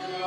Lord.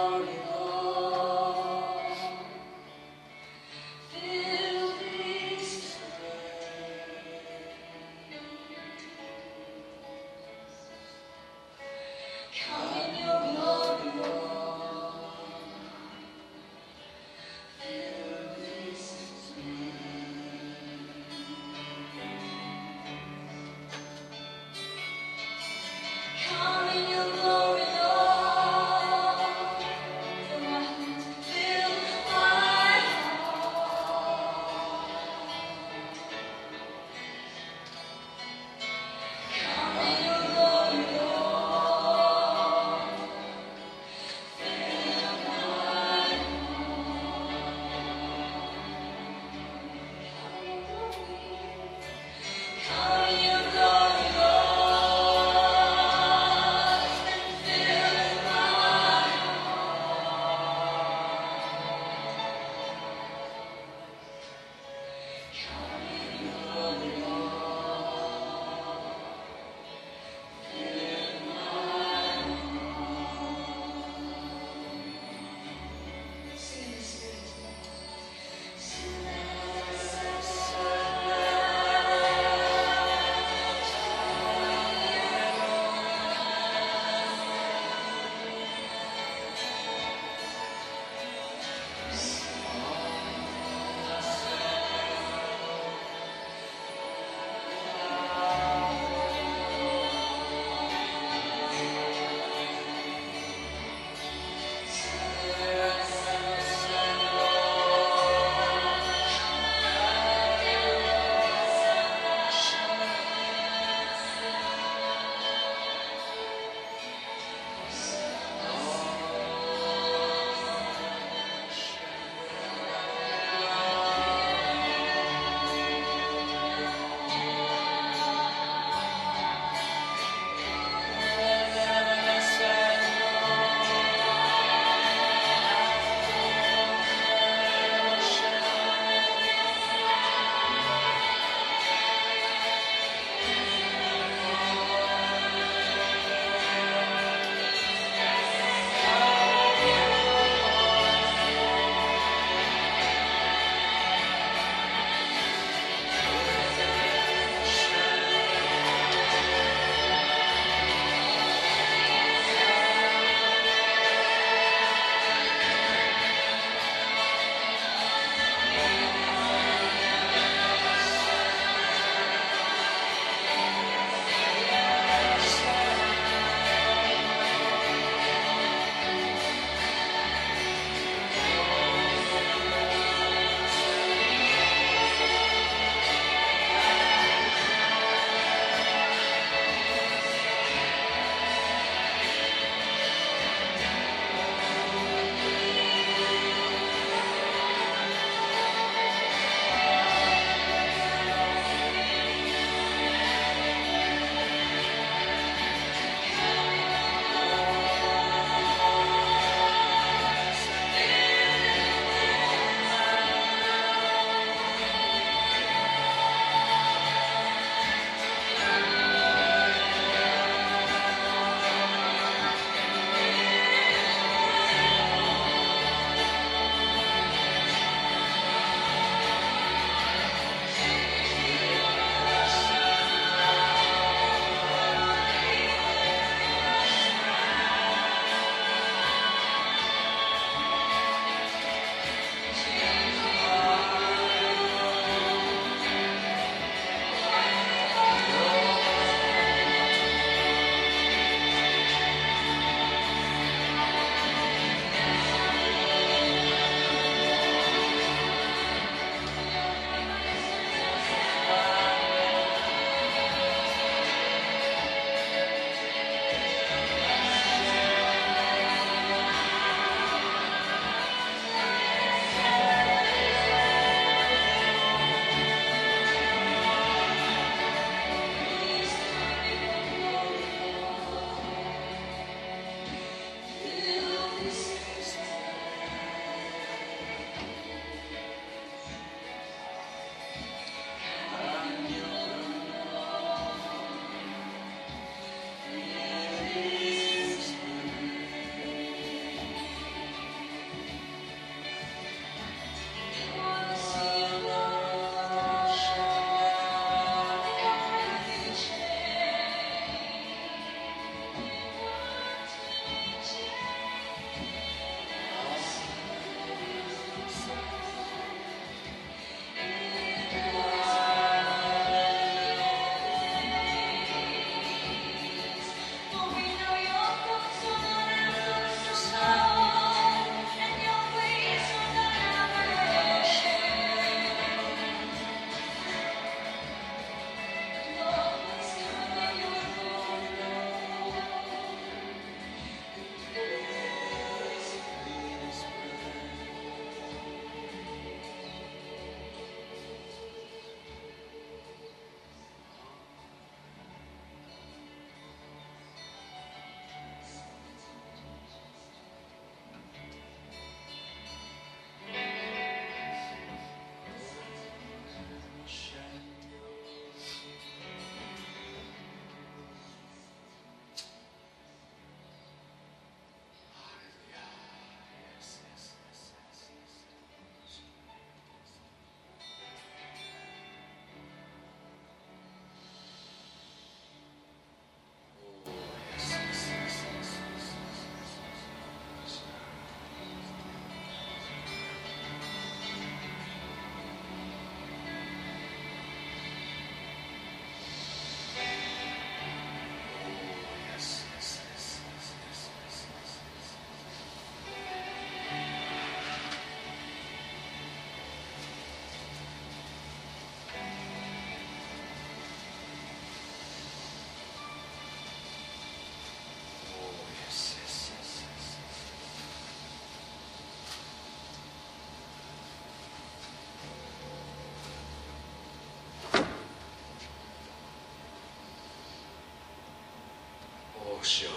主よ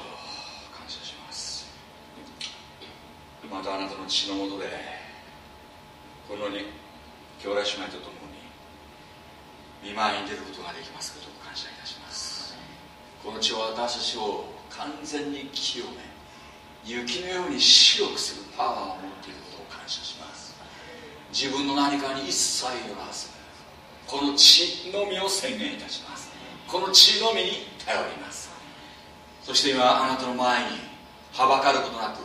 感謝します。またあなたの血のもとでこのに兄弟姉妹と共に見舞いに出ることができますことを感謝いたします。この血は私たちを完全に清め雪のように白くするパワーを持っていることを感謝します。自分の何かに一切よらずこの血のみを宣言いたします。この血のみに頼ります。して今あなたの前にはばかることなく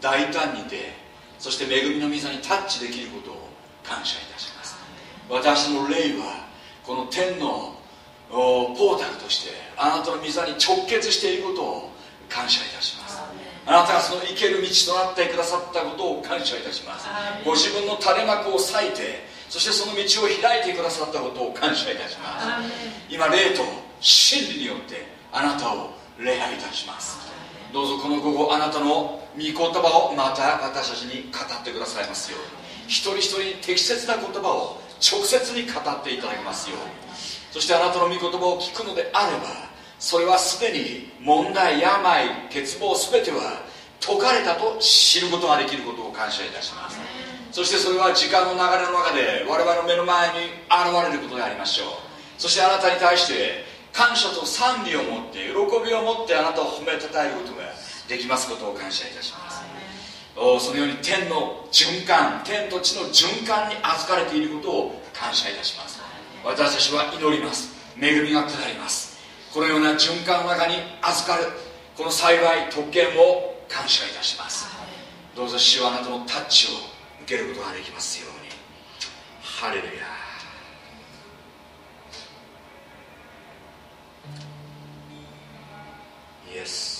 大胆に出そして恵みの御座にタッチできることを感謝いたします。私の霊はこの天のポータルとしてあなたの御座に直結していることを感謝いたします。あなたがその生ける道となってくださったことを感謝いたします。ご自分の垂れ幕を裂いてそしてその道を開いてくださったことを感謝いたします。今霊と真理によってあなたを礼拝いたします。どうぞこの午後あなたの御言葉をまた私たちに語ってくださいますように。一人一人適切な言葉を直接に語っていただきますようそしてあなたの御言葉を聞くのであればそれはすでに問題病欠乏全ては解かれたと知ることができることを感謝いたします。そしてそれは時間の流れの中で我々の目の前に現れることでありましょう。そしてあなたに対して感謝と賛美を持って喜びを持ってあなたを褒めたたえることができますことを感謝いたします。おそのように天の循環天と地の循環に預かれていることを感謝いたします。私たちは祈ります。恵みが下ります。このような循環の中に預かるこの幸い特権を感謝いたします。どうぞ主はあなたのタッチを受けることができますように。ハレルヤ Yes.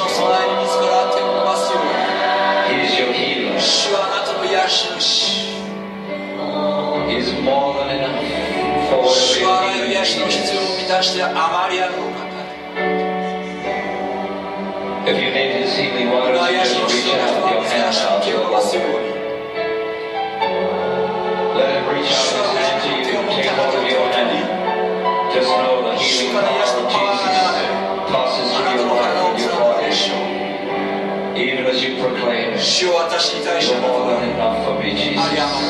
の備えに自ら手を伸ばすように主はあなたの癒し主主はあらゆる癒しの必要を満たしてあまりあるお方主を私に対して。とだり余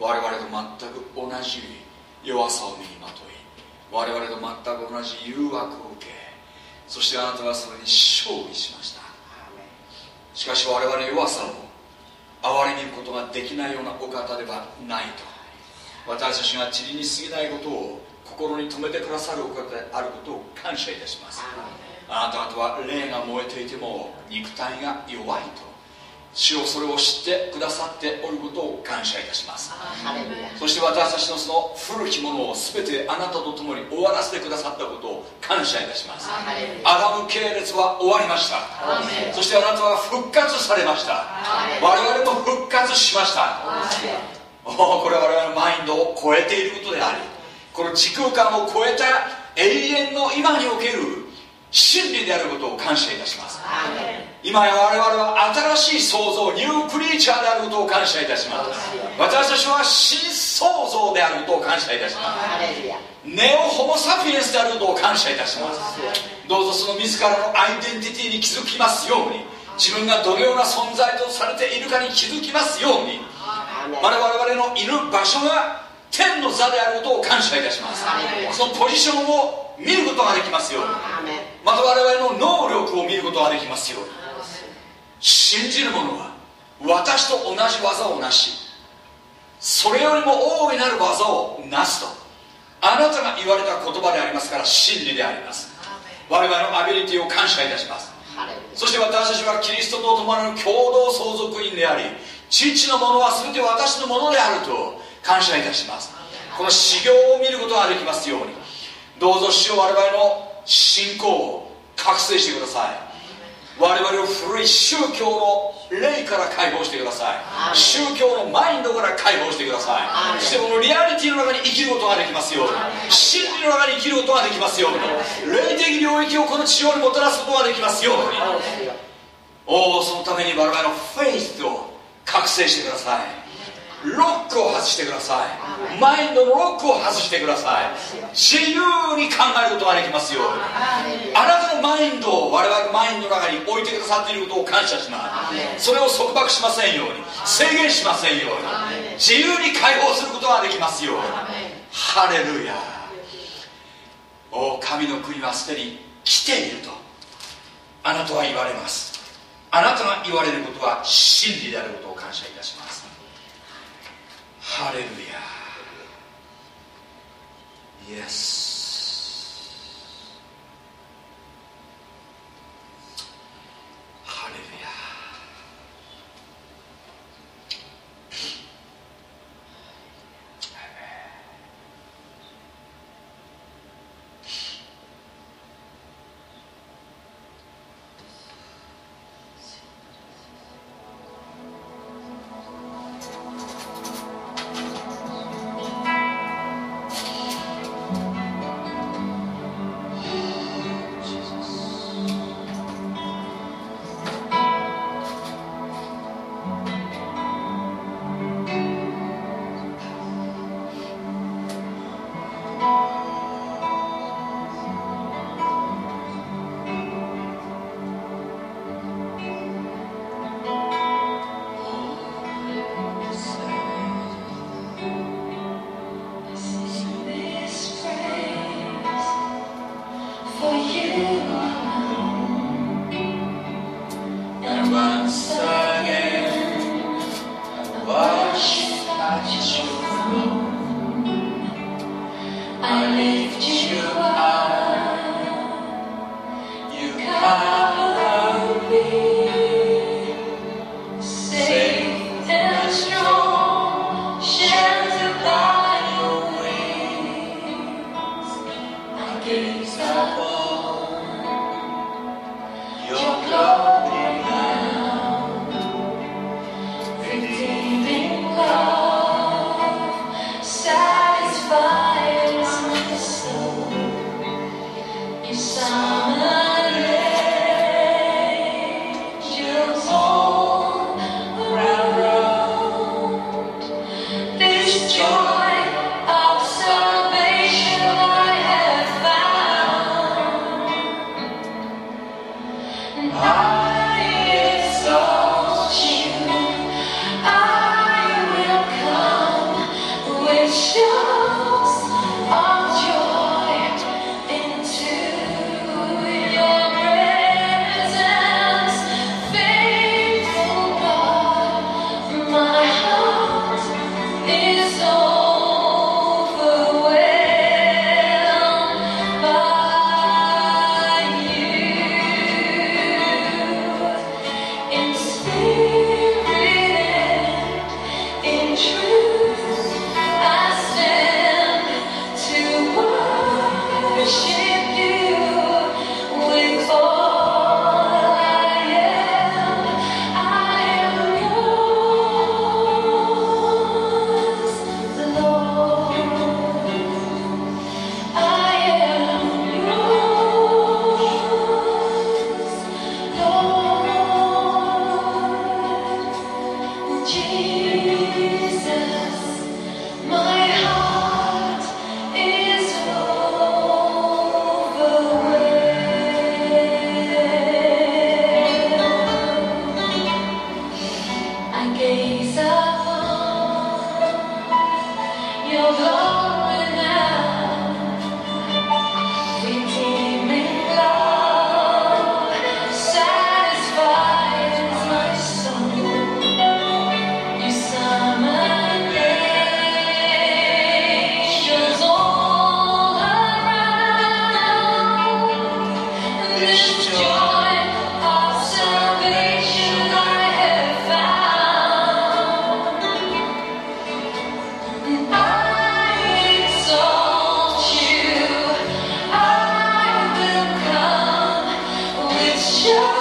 我々と全く同じ弱さを身にまとい我々と全く同じ誘惑を受けそしてあなたはそれに勝利しました。しかし我々の弱さを憐れみることができないようなお方ではないと。私たちが塵に過ぎないことを心に留めてくださるお方であることを感謝いたします。あなた方は霊が燃えていても肉体が弱いと主をそれを知ってくださっておることを感謝いたします。そして私たちのその古きものを全てあなたと共に終わらせてくださったことを感謝いたします。アダム系列は終わりました。そしてあなたは復活されました。我々も復活しました。おこれは我々のマインドを超えていることでありこの時空間を超えた永遠の今における真理であることを感謝いたします。今や我々は新しい創造ニュークリーチャーであることを感謝いたします。私たちは新創造であることを感謝いたします。ネオホモ・サピエンスであることを感謝いたします。どうぞその自らのアイデンティティに気づきますように自分がどのような存在とされているかに気づきますように我々のいる場所が天の座であることを感謝いたします。そのポジションを見ることができますようにまた我々の能力を見ることができますように。信じる者は私と同じ技をなしそれよりも大いなる技をなすとあなたが言われた言葉でありますから真理であります。我々のアビリティを感謝いたします。そして私たちはキリストと共なる共同相続人であり父のものは全て私のものであると感謝いたします。この修行を見ることができますように。どうぞ主を我々の信仰を覚醒してください。我々を古い宗教の霊から解放してください。宗教のマインドから解放してください。そしてこのリアリティの中に生きることができますように。真理の中に生きることができますように。霊的領域をこの地上にもたらすことができますように。おおそのために我々のフェイスを覚醒してくださいロックを外してください。マインドのロックを外してください。自由に考えることができますようあなたのマインドを我々のマインドの中に置いてくださっていることを感謝します。それを束縛しませんように。制限しませんように。自由に解放することができますように。ハレルヤ。お神の国はすでに来ていると。あなたは言われます。あなたが言われることは真理であることを感謝いたします。ハレ力と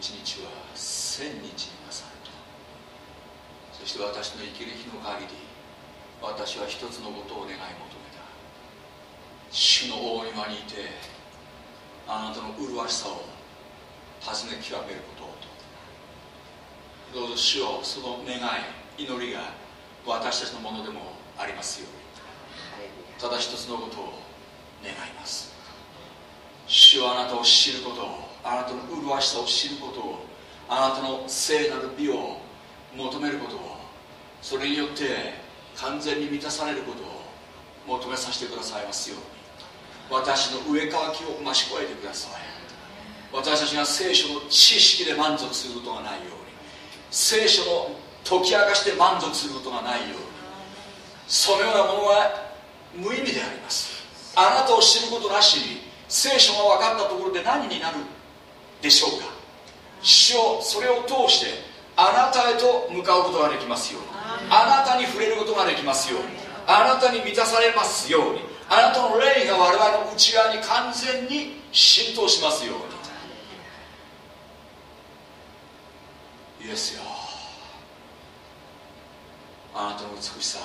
日は千日になさるとそして私の生きる日の限り私は一つのことを願い求めた。主の大庭にいてあなたの麗しさを尋ね極めることをとどうぞ主よその願い祈りが私たちのものでもありますように。ただ一つのことを願います。主はあなたを知ることをあなたの麗しさを知ることをあなたの聖なる美を求めることをそれによって完全に満たされることを求めさせてくださいますように。私の上乾きを増し加えてください。私たちが聖書の知識で満足することがないように。聖書の解き明かして満足することがないように。そのようなものは無意味であります。あなたを知ることなしに聖書が分かったところで何になるでしょうか？主をそれを通してあなたへと向かうことができますように。あなたに触れることができますように。あなたに満たされますように。あなたの霊が我々の内側に完全に浸透しますように。イエスよ。あなたの美しさ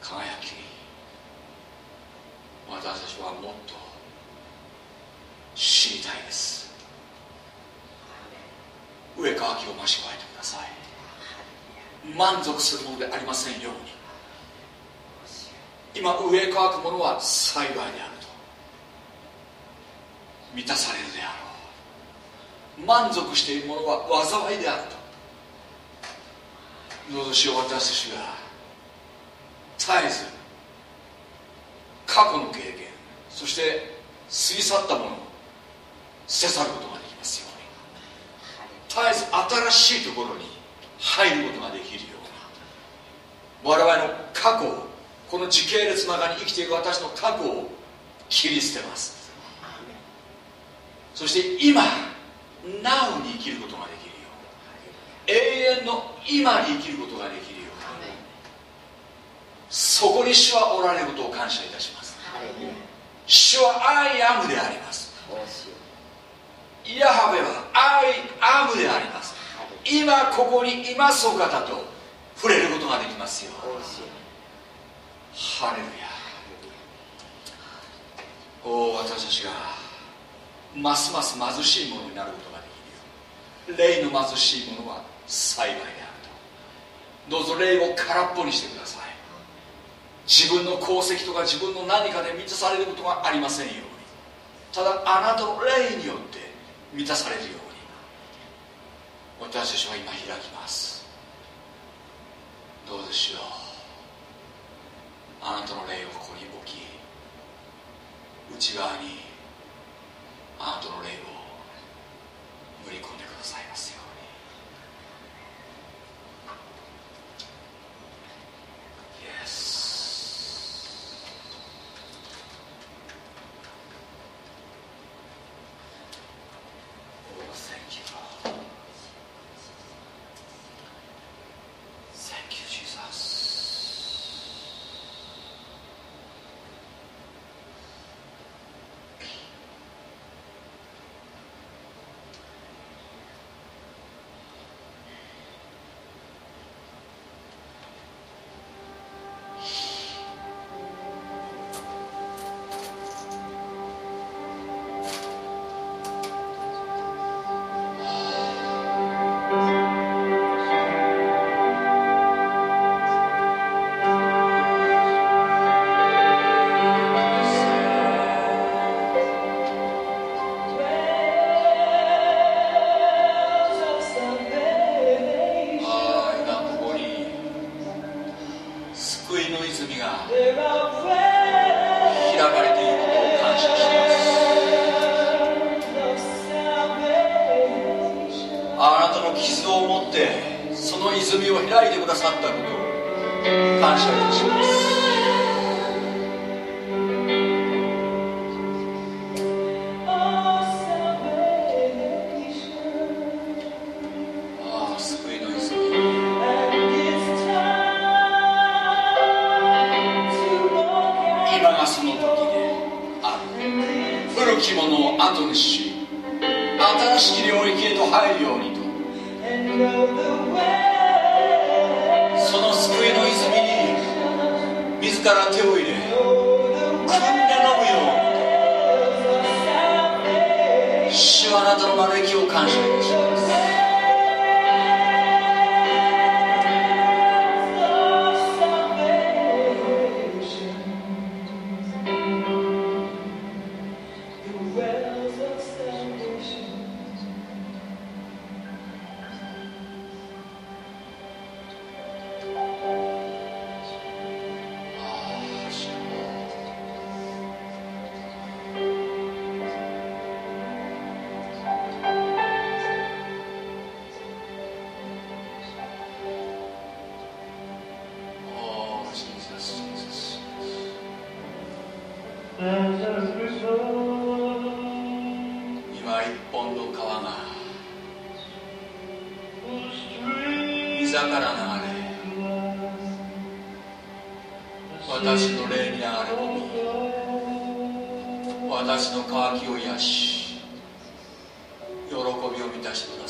輝き私たちはもっと知りたいです。上乾きを増し加えてください。満足するものでありませんように。今上乾くものは幸いであると。満たされるであろう。満足しているものは災いであると。どうぞしよう私たちが絶えず過去の経験そして過ぎ去ったものを捨て去ることができますように。絶えず新しいところに入ることができるように我々の過去をこの時系列の中に生きている私の過去を切り捨てます。そして今 Now に生きることができるよう。に永遠の今に生きることができるよう。にそこに主はおられることを感謝いたします。主は I am でありますヤハベは I am であります。今ここにいますお方と触れることができますよ。ハレルヤ。おお私たちがますます貧しいものになることができるよ。霊の貧しいものは幸いであると。どうぞ霊を空っぽにしてください。自分の功績とか自分の何かで満たされることがありませんように。ただあなたの霊によって満たされるように私たちは今開きます。どうでしょう。あなたの霊をここに置き内側にあなたの霊を盛り込んでくださいますように。Yes. だからなれ私の霊に流れ込み私の渇きを癒し喜びを満たしてください。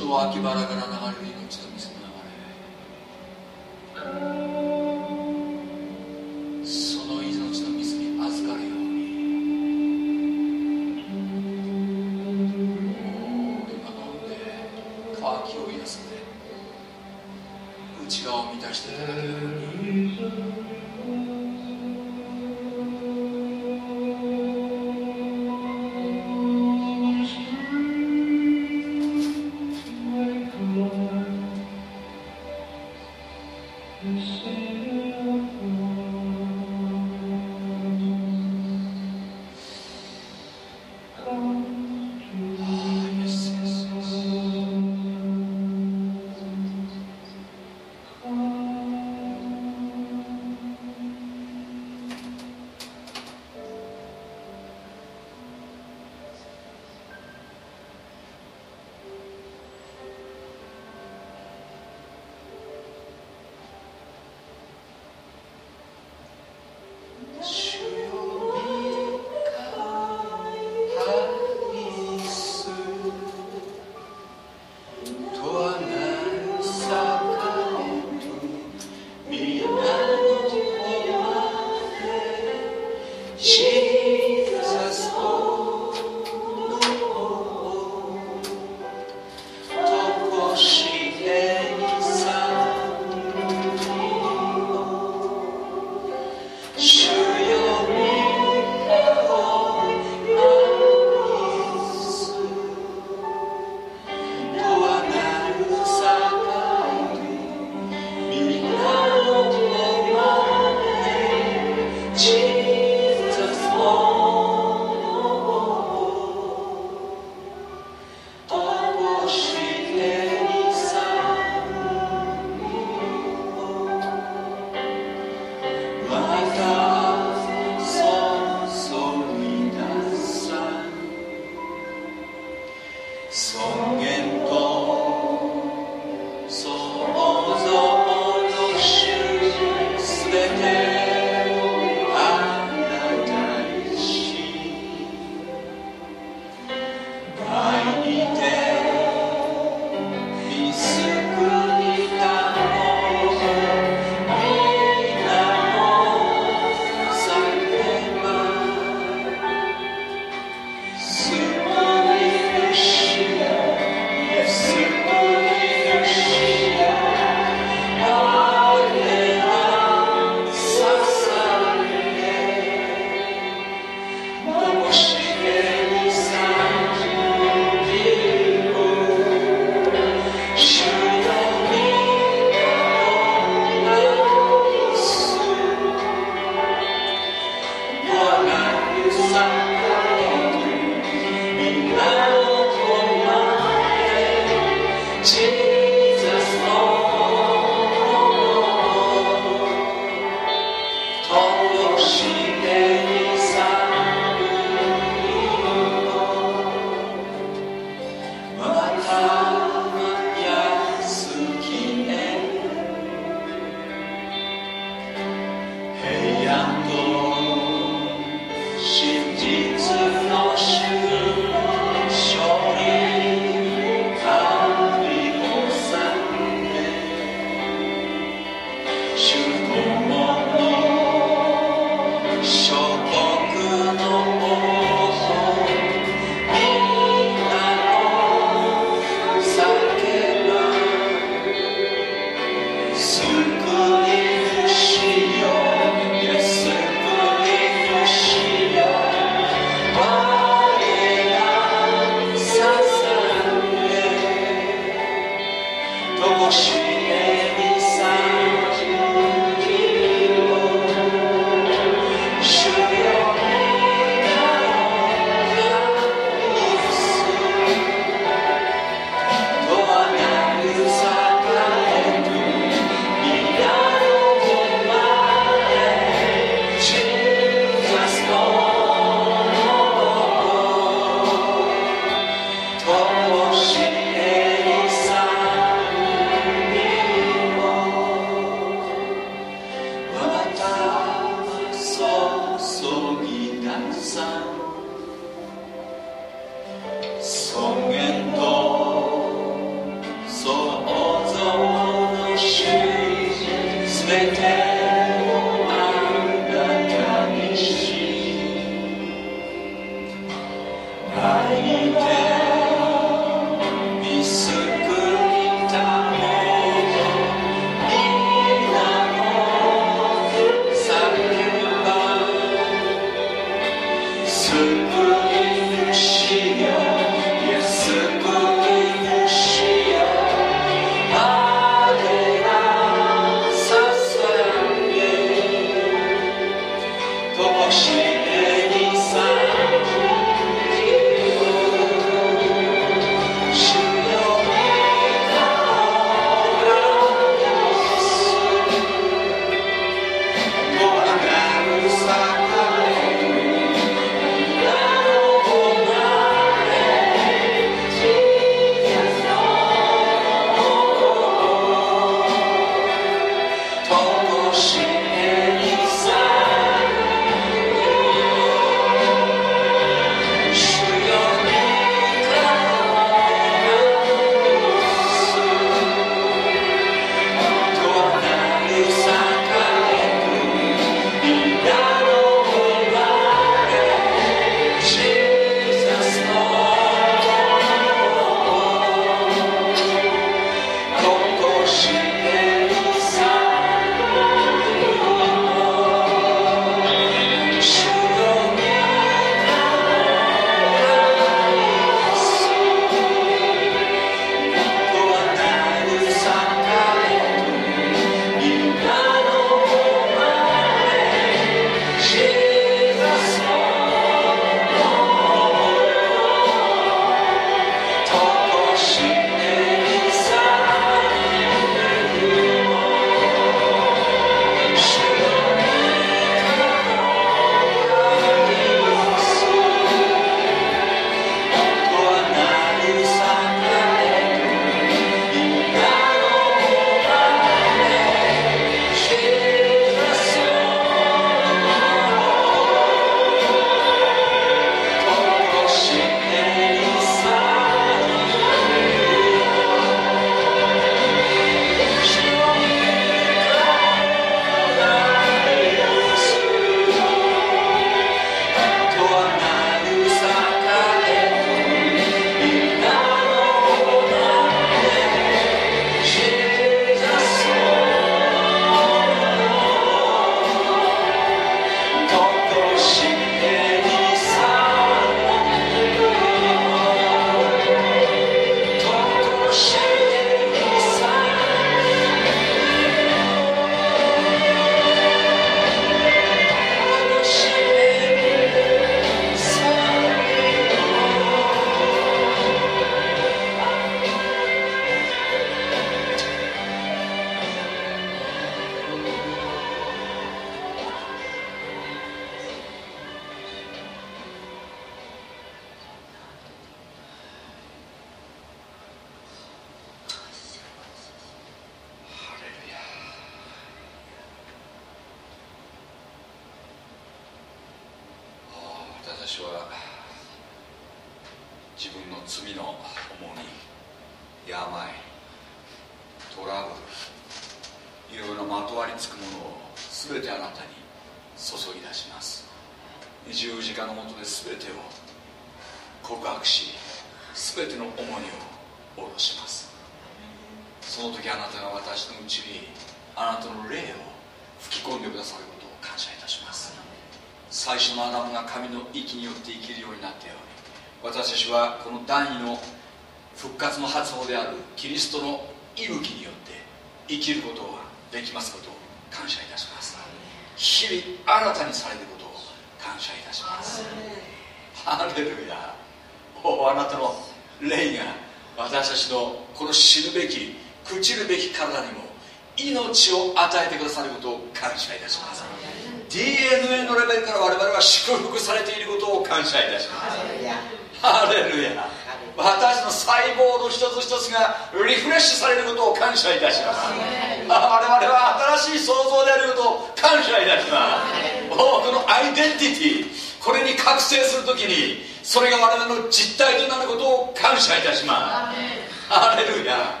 ルヤ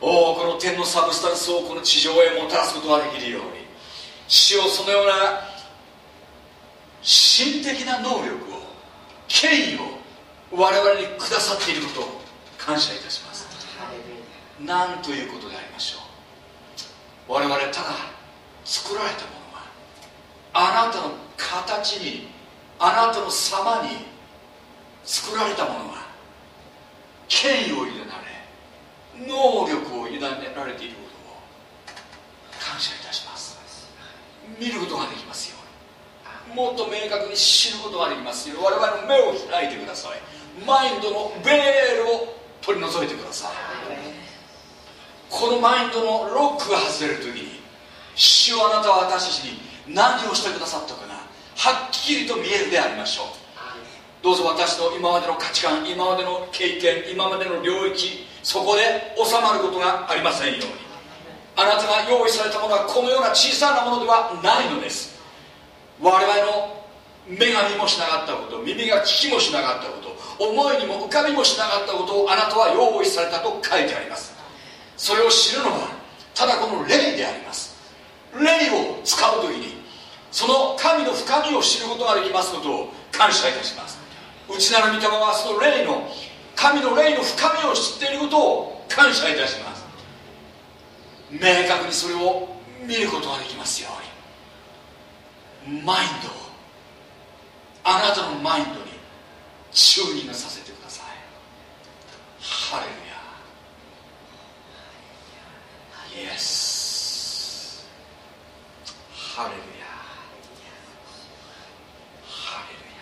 おこの天のサブスタンスをこの地上へもたらすことができるように主をそのような心的な能力を権威を我々にくださっていることを感謝いたします。なんということでありましょう。我々ただ作られたものはあなたの形にあなたの様に作られたものは権威を委ねられ能力を委ねられていることを感謝いたします。見ることができますように。もっと明確に知ることができますよ我々の目を開いてください。マインドのベールを取り除いてください。このマインドのロックが外れる時に主はあなたは私たちに何をしてくださったかがはっきりと見えるでありましょう。どうぞ私の今までの価値観今までの経験今までの領域そこで収まることがありませんように。あなたが用意されたものはこのような小さなものではないのです。我々の目が見もしなかったこと耳が聞きもしなかったこと思いにも浮かびもしなかったことをあなたは用意されたと書いてあります。それを知るのはただこの霊であります。霊を使う時にその神の深みを知ることができますことを感謝いたします。内なる御霊はその霊の神の霊の深みを知っていることを感謝いたします。明確にそれを見ることができますように。マインドをあなたのマインドにチューニングさせてください。ハレルヤイエスハレルヤハレルヤ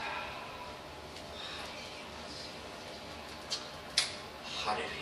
ハ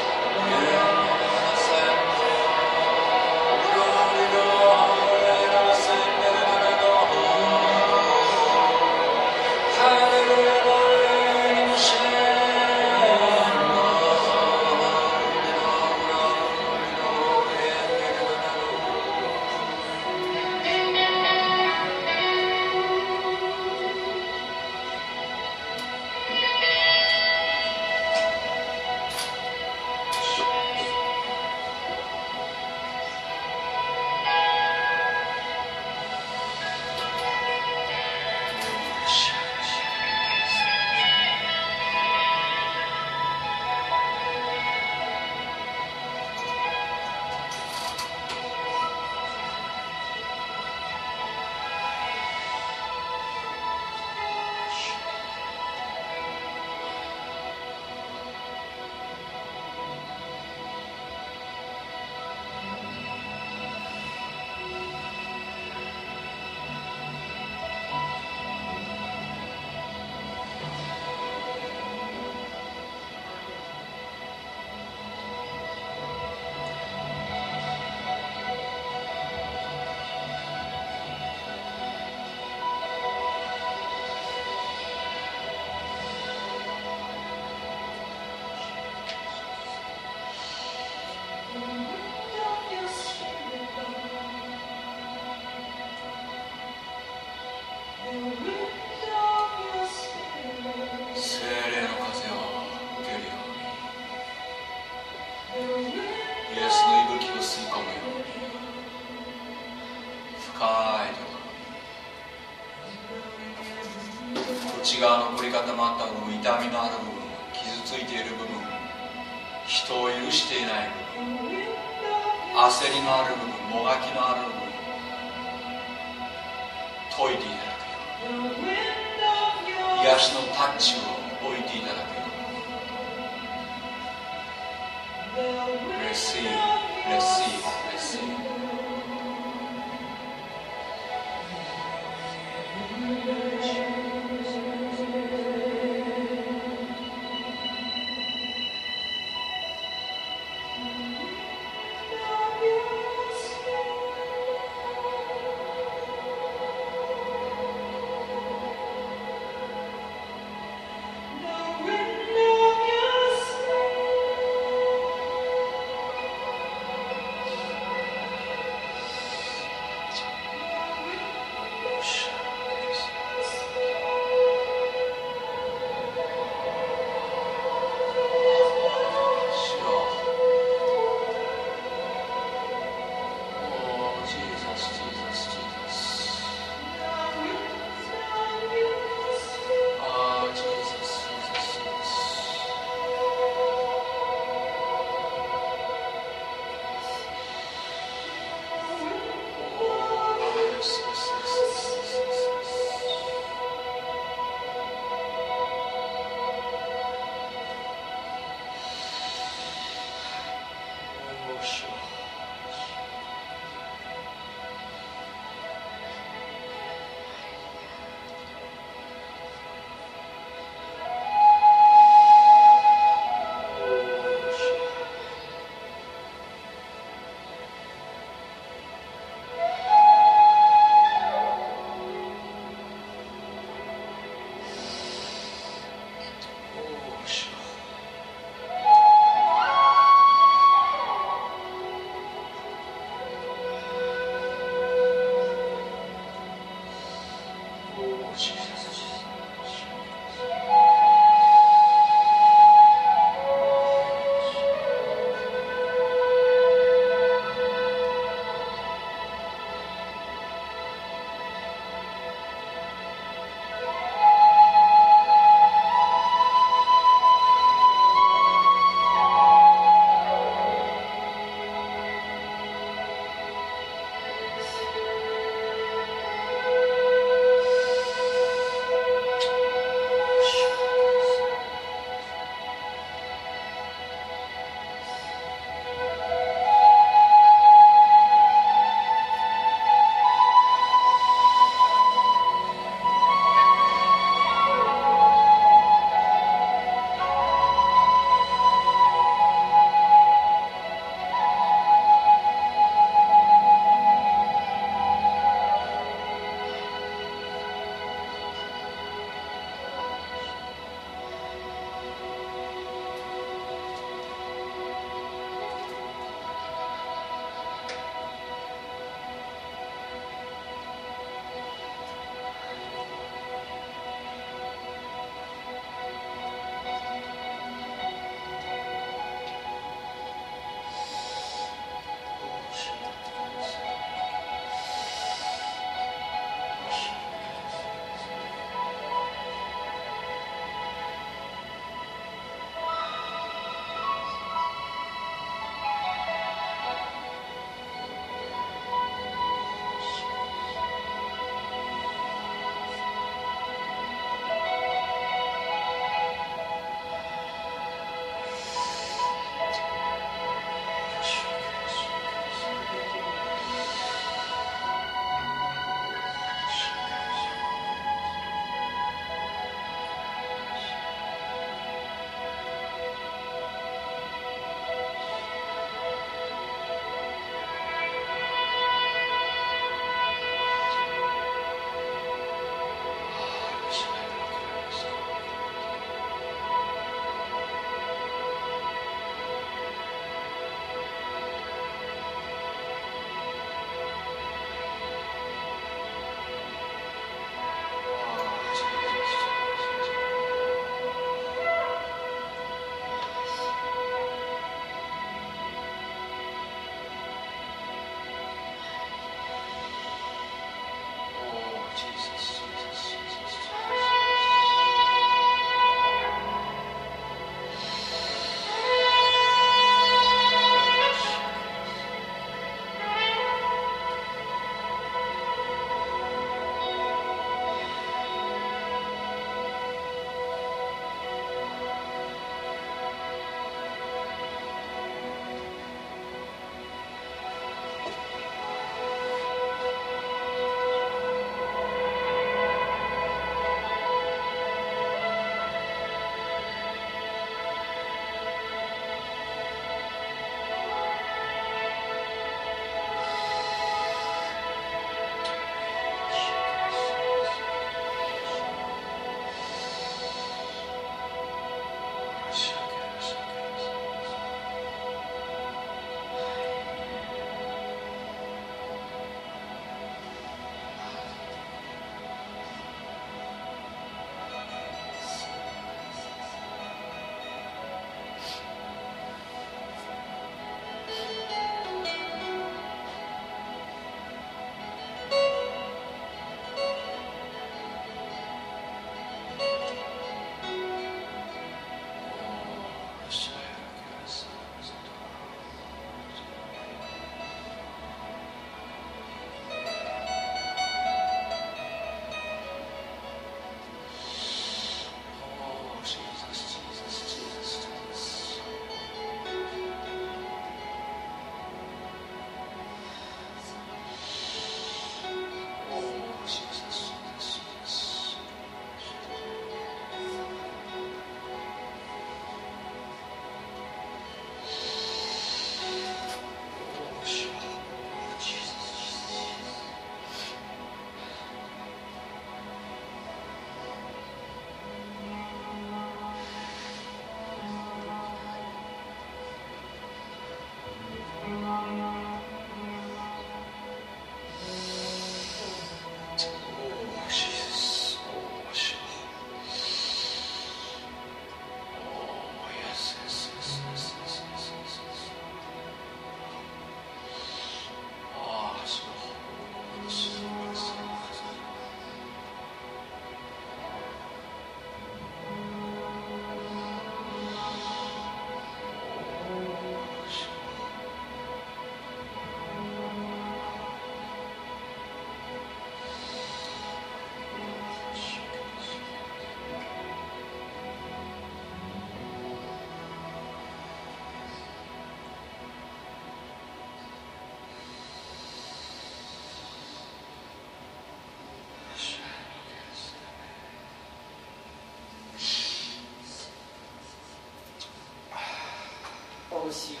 主よ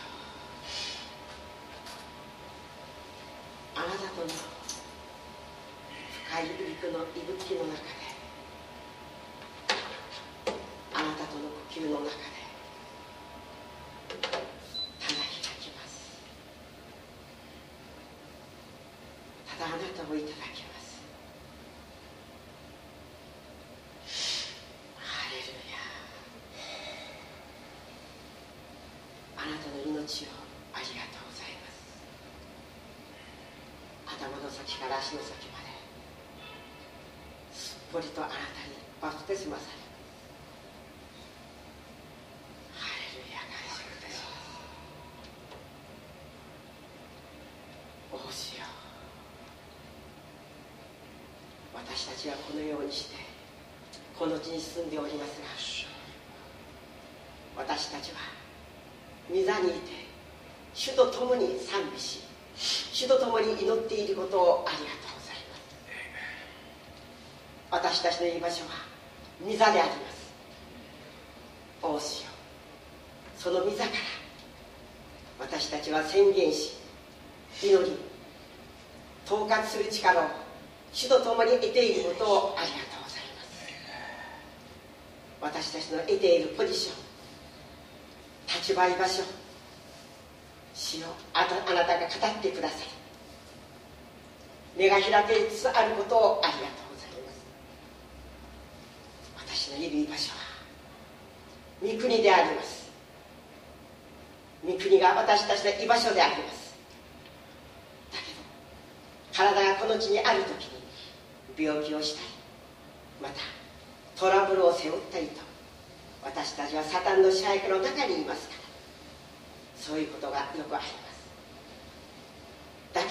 あなたとの深い息吹の息吹の中であなたとの呼吸の中でただ開きます。ただあなたをいただきますハレルヤあなたの命をありがとうございます。頭の先から足の先まですっぽりとあなたにバプテスマされハレルヤ感謝いたしますお主よ私たちはこのようにしてこの地に住んでおりますが私たちは御座にいて主と共に賛美し主と共に祈っていることをありがとうございます。私たちの居場所は御座であります。お主よその御座から私たちは宣言し祈り統括する力を主と共に得ていることをありがとうございます。私たちの得ているポジション立場居場所あたあなたが語ってくださり目が開けつつあることをありがとうございます。私のいる居場所は御国であります。御国が私たちの居場所であります。だけど体がこの地にある時に病気をしたりまたトラブルを背負ったりと私たちはサタンの支配下の中にいますからそういうことがよくあります。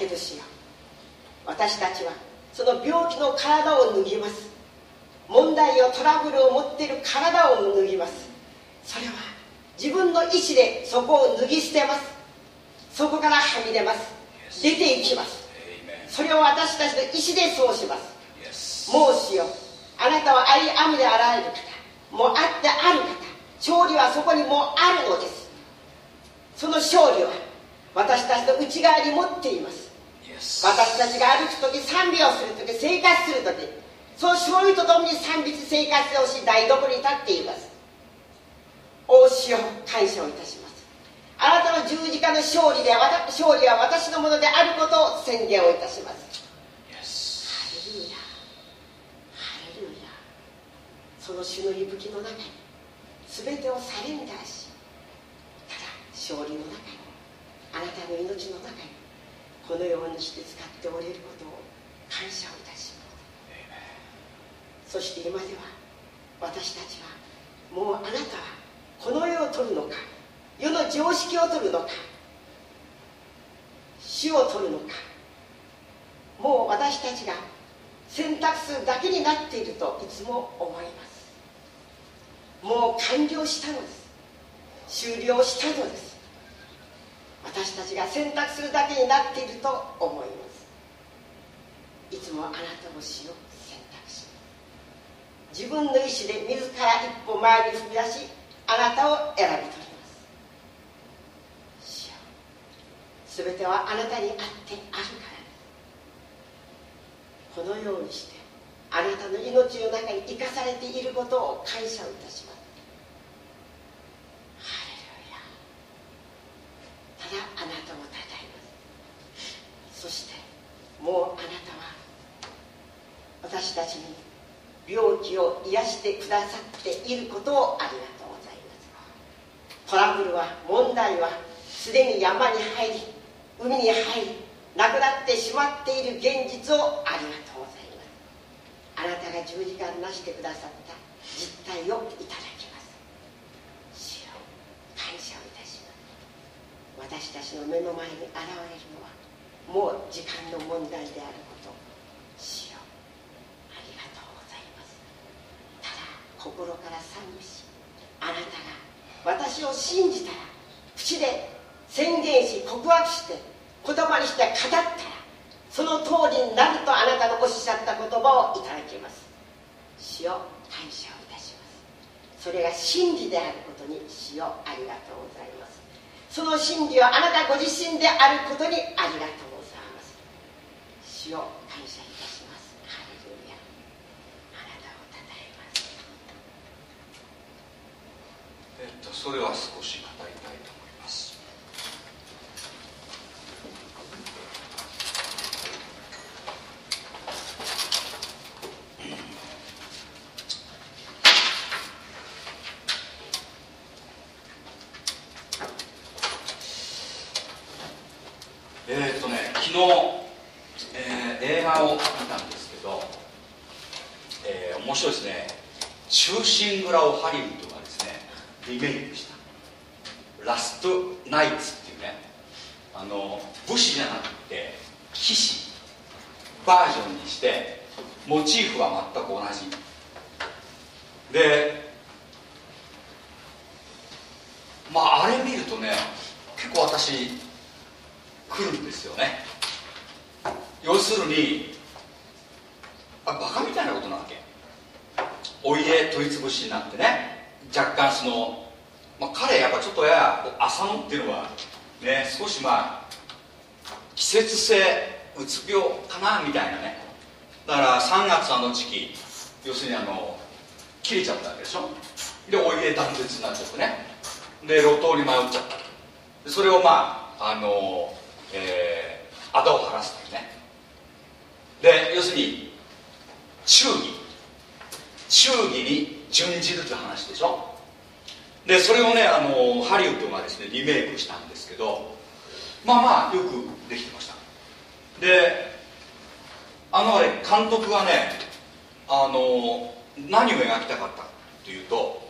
けどしよ。私たちはその病気の体を脱ぎます。問題をトラブルを持っている体を脱ぎます。それは自分の意思でそこを脱ぎ捨てます。そこからはみ出ます。出ていきます。それを私たちの意思でそうします。もうしよあなたはあり雨であられる方。もうあってある方。勝利はそこにもうあるのです。その勝利は私たちの内側に持っています私たちが歩く時賛美をする時生活する時その勝利とともに賛美生活をし台所に立っています。大主を感謝をいたします。あなたの十字架の勝利で勝利は私のものであることを宣言をいたします。ハレルヤ。ハレルヤ。その主の息吹の中に全てをサレンダーしただ勝利の中にあなたの命の中にこのようにして使っておれることを感謝をいたします。そして今では私たちはもうあなたはこの世を取るのか世の常識を取るのか死を取るのかもう私たちが選択するだけになっているといつも思います。もう完了したのです。終了したのです。私たちが選択するだけになっていると思います。いつもあなたの死を選択し自分の意思で自ら一歩前に踏み出しあなたを選び取ります。主よ。全てはあなたにあってあるからこのようにしてあなたの命の中に生かされていることを感謝いたしますハレルヤたあなたをたたえますそしてもうあなたは私たちに病気を癒してくださっていることをありがとうございます。トラブルは問題はすでに山に入り海に入りなくなってしまっている現実をありがとうございます。あなたが十字架になしてくださった実態をいただきます主よ感謝をいたします私たちの目の前に現れるのはもう時間の問題であること主よありがとうございます。ただ心から賛美しあなたが私を信じたら口で宣言し告白して言葉にして語ったらその通りになるとあなたのおっしゃった言葉をいただきます。主よ感謝をいたします。それが真理であることに主よありがとうございます。その真理はあなたご自身であることにありがとうございます。主を感謝いたします。ハレルヤ。あなたをたたえます。えっとそれは少し語りたいと思いますえーっとね昨日、えー映画を見たんですけど、えー面白いですね「忠臣蔵」をハリウッドがですねリメイクした「ラストナイツ」っていうねあの武士じゃなくて騎士バージョンにしてモチーフは全く同じ。でまああれ見るとね結構私来るんですよね。要するにあバカみたいなことなわけ。おいで取り潰しになってね若干その、まあ、彼やっぱちょっとやや浅野っていうのはね少しまあ季節性うつ病かなみたいなね。だから3月あの時期要するにあの切れちゃったわけでしょ。でおいで断絶になっちゃってね。で路頭に迷っちゃった。それをまああのえー、仇を晴らすというね。で要するに忠義。忠義に準じるという話でしょ？でそれをねあのハリウッドがですねリメイクしたんですけどまあまあよくできてました。であのあれ監督はねあの何を描きたかったというと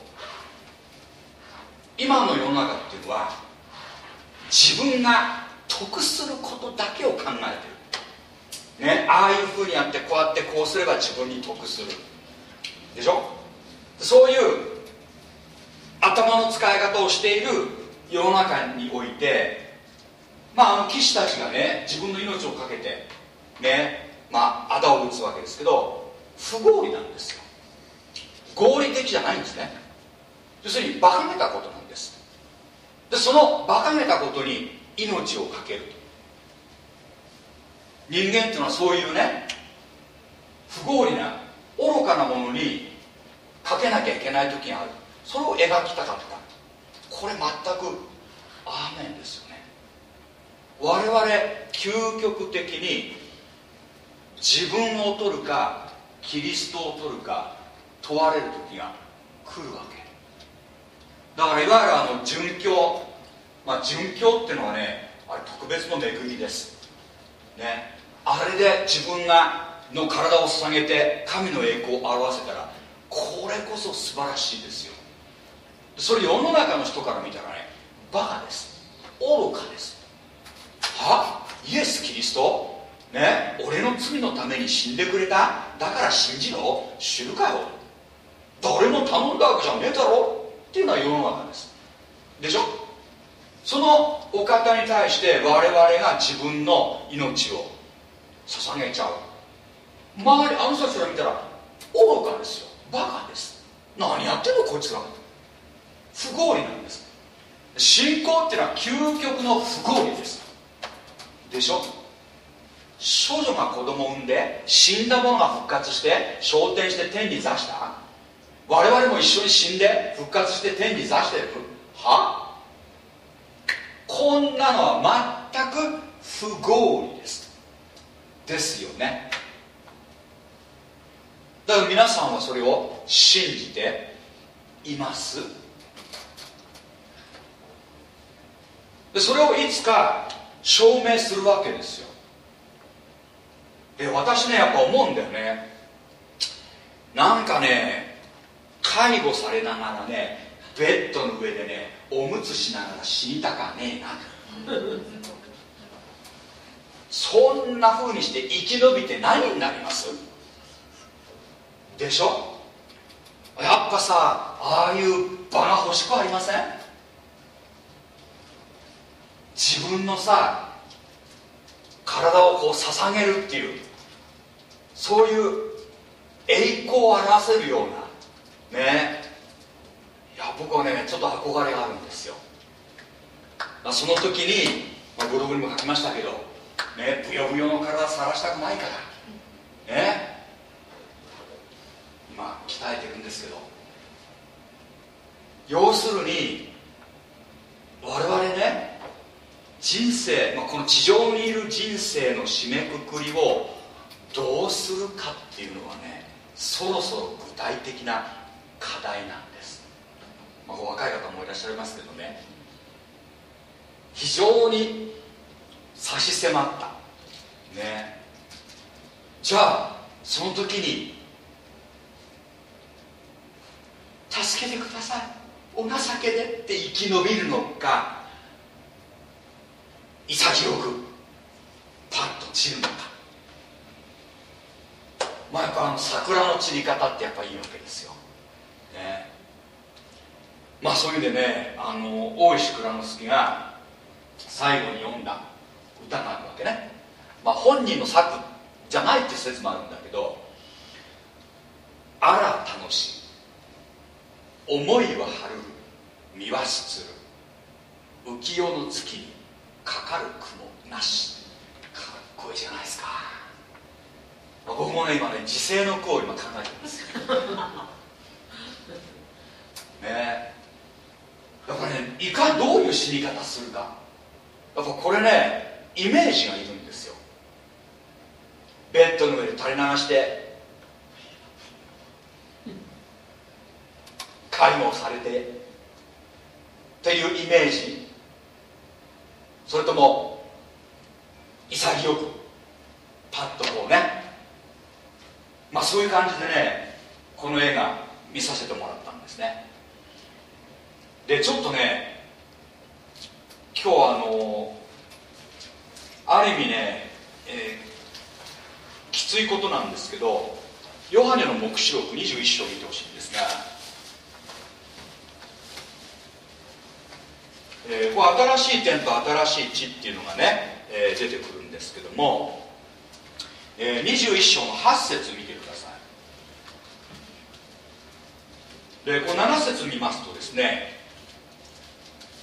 今の世の中っていうのは自分が得することだけを考えてる。ね。ああいうふうにやってこうやってこうすれば自分に得する。でしょ？そういう頭の使い方をしている世の中においてまああの騎士たちがね自分の命を懸けてねまあ仇を討つわけですけど不合理なんですよ。合理的じゃないんですね。要するに馬鹿げたことなんです。でその馬鹿げたことに命を懸けると。人間っていうのはそういうね不合理な愚かなものにかけなきゃいけない時がある。それを描きたかった。これ全くアーメンですよね。我々究極的に自分を取るかキリストを取るか問われる時が来るわけ。だからいわゆるあの殉教。まあ殉教っていうのはねあれ特別の恵みです。ね。あれで自分がの体を捧げて神の栄光を表せたらこれこそ素晴らしいですよ。それ世の中の人から見たらねバカです。愚かです。は？イエス・キリスト？ね？俺の罪のために死んでくれた？だから信じろ？知るかよ。誰も頼んだわけじゃねえだろ？っていうのは世の中です。でしょ？そのお方に対して我々が自分の命を捧げちゃう。周りあの人たちから見たら愚かですよ。バカです。何やってんのこいつら。不合理なんです。信仰っていうのは究極の不合理です。でしょ。少女が子供を産んで死んだ者が復活して昇天して天に座した。我々も一緒に死んで復活して天に座してる。は？こんなのは全く不合理です。ですよね。だから皆さんはそれを信じています。でそれをいつか証明するわけですよ。で私ねやっぱ思うんだよね。なんかね介護されながらねベッドの上でねおむつしながら死にたかねえな。そんな風にして生き延びて何になります？でしょ？やっぱさああいう場が欲しくありません？自分のさ体をこう捧げるっていうそういう栄光を表せるようなね。いや僕はねちょっと憧れがあるんですよ。まあ、その時に、まあ、ブログにも書きましたけどねブヨブヨの体さらしたくないから。ね。今鍛えてるんですけど。要するに我々ね人生、まあ、この地上にいる人生の締めくくりをどうするかっていうのはねそろそろ具体的な課題なんです、まあ、若い方もいらっしゃいますけどね。非常に差し迫った。ね。じゃあその時に助けてください。お情けでって生き延びるのか潔くパッと散るのか。まあやっぱあの桜の散り方ってやっぱいいわけですよ。ね。まあそういう意味でねあの大石蔵之介が最後に読んだ歌があるわけね。まあ本人の作じゃないって説もあるんだけど「あら楽しい。思いは春る。見はすつる。浮世の月にかかる雲なし。かっこいいじゃないですか、まあ、僕もね今ね時世の句を今考えてます。ね。やっぱねいかどういう死に方するか。やっぱこれねイメージがいるんですよ。ベッドの上で垂れ流して介護されてっていうイメージ。それとも潔くパッとこうね。まあそういう感じでねこの映画見させてもらったんですね。でちょっとね今日あのある意味ね、えー、きついことなんですけどヨハネの黙示録21章を見てほしいんですが、えー、これ新しい点と新しい地っていうのがね、えー、出てくるんですけども、えー、21章の8節見てください。でこの7節見ますとですね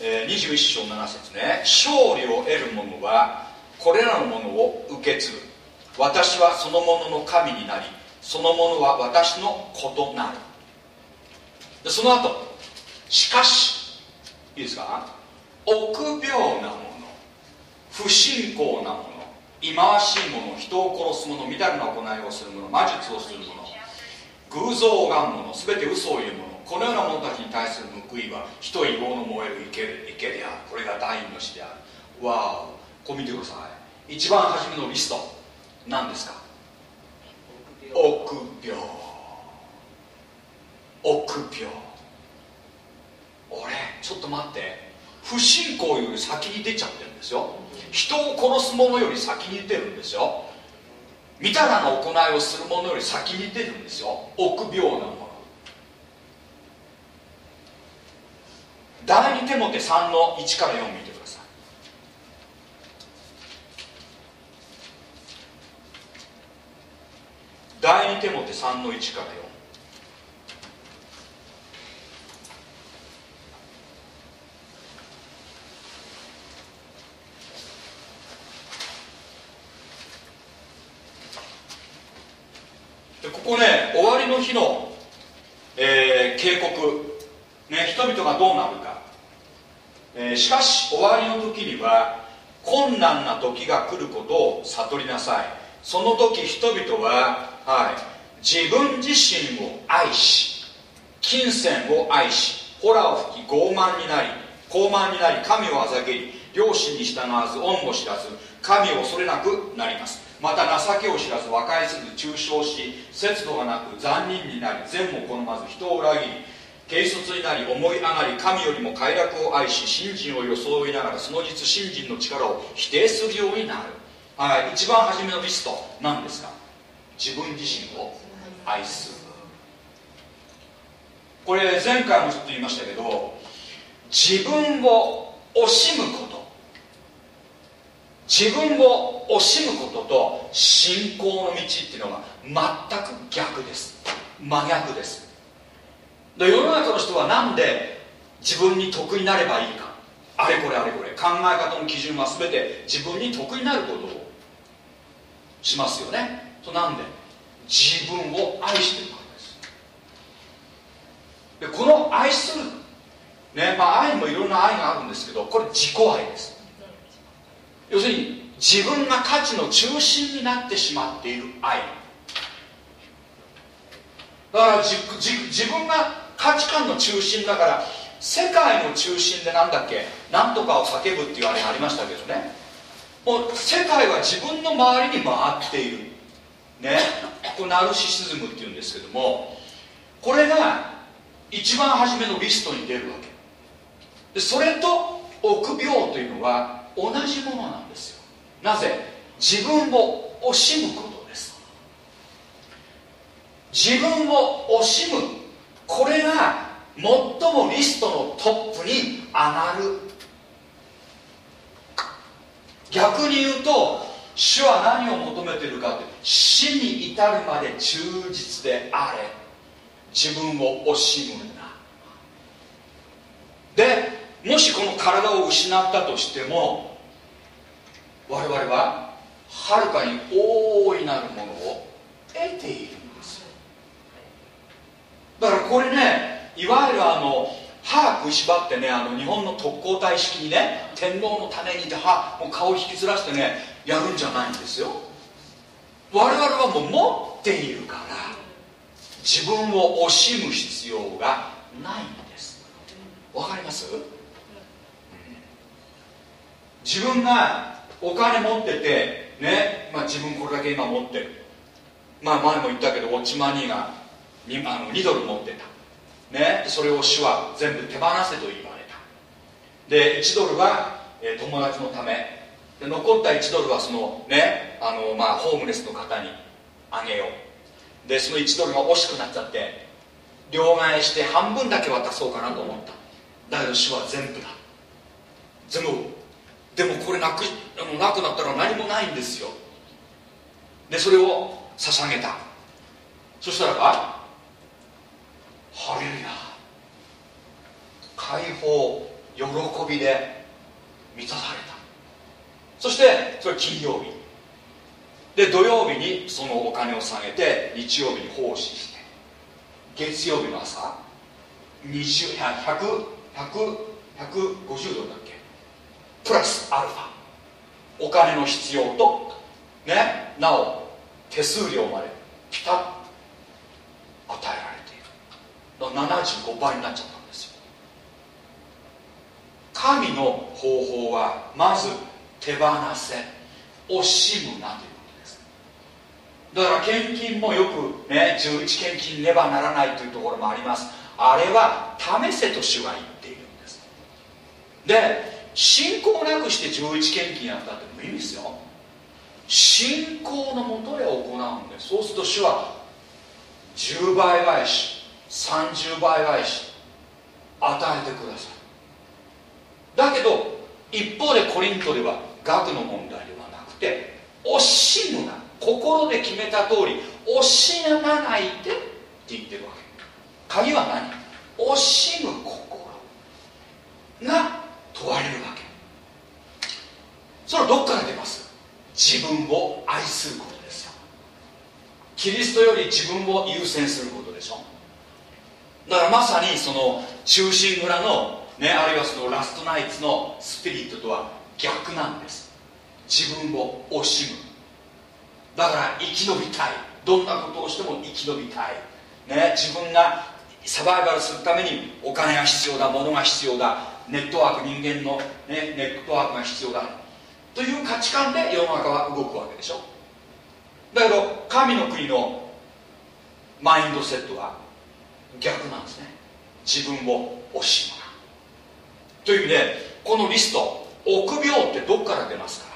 えー、21章7節ね勝利を得る者はこれらのものを受け継ぐ。私はそのものの神になりそのものは私の子となる。でその後しかしいいですか？臆病なもの不信仰なもの忌まわしいもの人を殺す者みだらな行いをする者魔術をする者偶像を拝む者全て嘘を言う者このような者たちに対する報いは人異業の燃える池池である。これが第二の死である。わお。こう見てください。一番初めのリスト何ですか？臆病。臆病。俺ちょっと待って。不信仰より先に出ちゃってるんですよ。人を殺す者より先に出るんですよ。みたらな行いをする者より先に出るんですよ。臆病なもの。第二手モて3の1から4見てください第二手モて3の1から4ここね終わりの日の、えー、警告。ね、人々がどうなるか、えー、しかし終わりの時には困難な時が来ることを悟りなさい。その時人々は、はい、自分自身を愛し金銭を愛しホラを吹き傲慢になり傲慢になり神をあざけり両親に従わず恩も知らず神を恐れなくなります。また情けを知らず和解せず中傷し節度がなく残忍になり善も好まず人を裏切り軽率になり思い上がり神よりも快楽を愛し信心を装いながらその実信心の力を否定するようになる、はい、一番初めのリスト何ですか自分自身を愛する。これ前回もちょっと言いましたけど自分を惜しむこと。自分を惜しむことと信仰の道っていうのが全く逆です。真逆です。で世の中の人は何で自分に得になればいいか。あれこれあれこれ。考え方の基準は全て自分に得になることをしますよね。となんで自分を愛してるからです。でこの愛するねまあ愛にもいろんな愛があるんですけどこれ自己愛です。要するに自分が価値の中心になってしまっている愛。だから自分が価値観の中心だから世界の中心でなんだっけ何とかを叫ぶっていうあれがありましたけどね。もう世界は自分の周りに回っている。ねこれナルシシズムっていうんですけどもこれが一番初めのリストに出るわけ。でそれと臆病というのは同じものなんですよ。なぜ？自分を惜しむことです。自分を惜しむ。これが最もリストのトップに上がる。逆に言うと主は何を求めているかって死に至るまで忠実であれ。自分を惜しむな。でもしこの体を失ったとしても我々ははるかに大いなるものを得ているんですだからこれねいわゆるあの歯食いしばってねあの日本の特攻隊式にね天皇のためにって歯もう顔引きずらしてねやるんじゃないんですよ。我々はもう持っているから自分を惜しむ必要がないんです。わかります、自分がお金持っててね、まあ、自分これだけ今持ってる。まあ前も言ったけどウォッチマニーが 2, あの2ドル持ってた。ねそれを主は全部手放せと言われた。で1ドルは、え友達のためで残った1ドルはそのねあの、まあ、ホームレスの方にあげよう。でその1ドルが惜しくなっちゃって両替して半分だけ渡そうかなと思った。だけど主は全部だ。全部でもこれなくなくなったら何もないんですよ。でそれを捧げた。そしたらばハレルヤ。解放喜びで満たされた。そしてそれ金曜日。で土曜日にそのお金を下げて日曜日に奉仕して。月曜日の朝100150ドルだっけ？プラスアルファ。お金の必要とねなお手数料までピタッと与えられている。だから75倍になっちゃったんですよ。神の方法はまず手放せ惜しむなということです。だから献金もよくね11献金ねばならないというところもあります。あれは試せと主は言っているんです。で信仰なくして11献金やったって無意味ですよ。信仰のもとで行うんですそうすると主は10倍返し30倍返し与えてくださいだけど一方でコリントでは額の問題ではなくて惜しむな心で決めた通り惜しまないでって言ってるわけ。鍵は何？惜しむ心が問われるわけ。それはどっから出ます？自分を愛することですよ。キリストより自分を優先することでしょ。だからまさにその中心蔵のねあるいはそのラストナイツのスピリットとは逆なんです。自分を惜しむ。だから生き延びたい。どんなことをしても生き延びたい、ね、自分がサバイバルするためにお金が必要だ物が必要だネットワーク人間の、ね、ネットワークが必要だ。という価値観で世の中は動くわけでしょ。だけど神の国のマインドセットは逆なんですね。自分を惜しむという意味でこのリスト臆病ってどっから出ますか？ら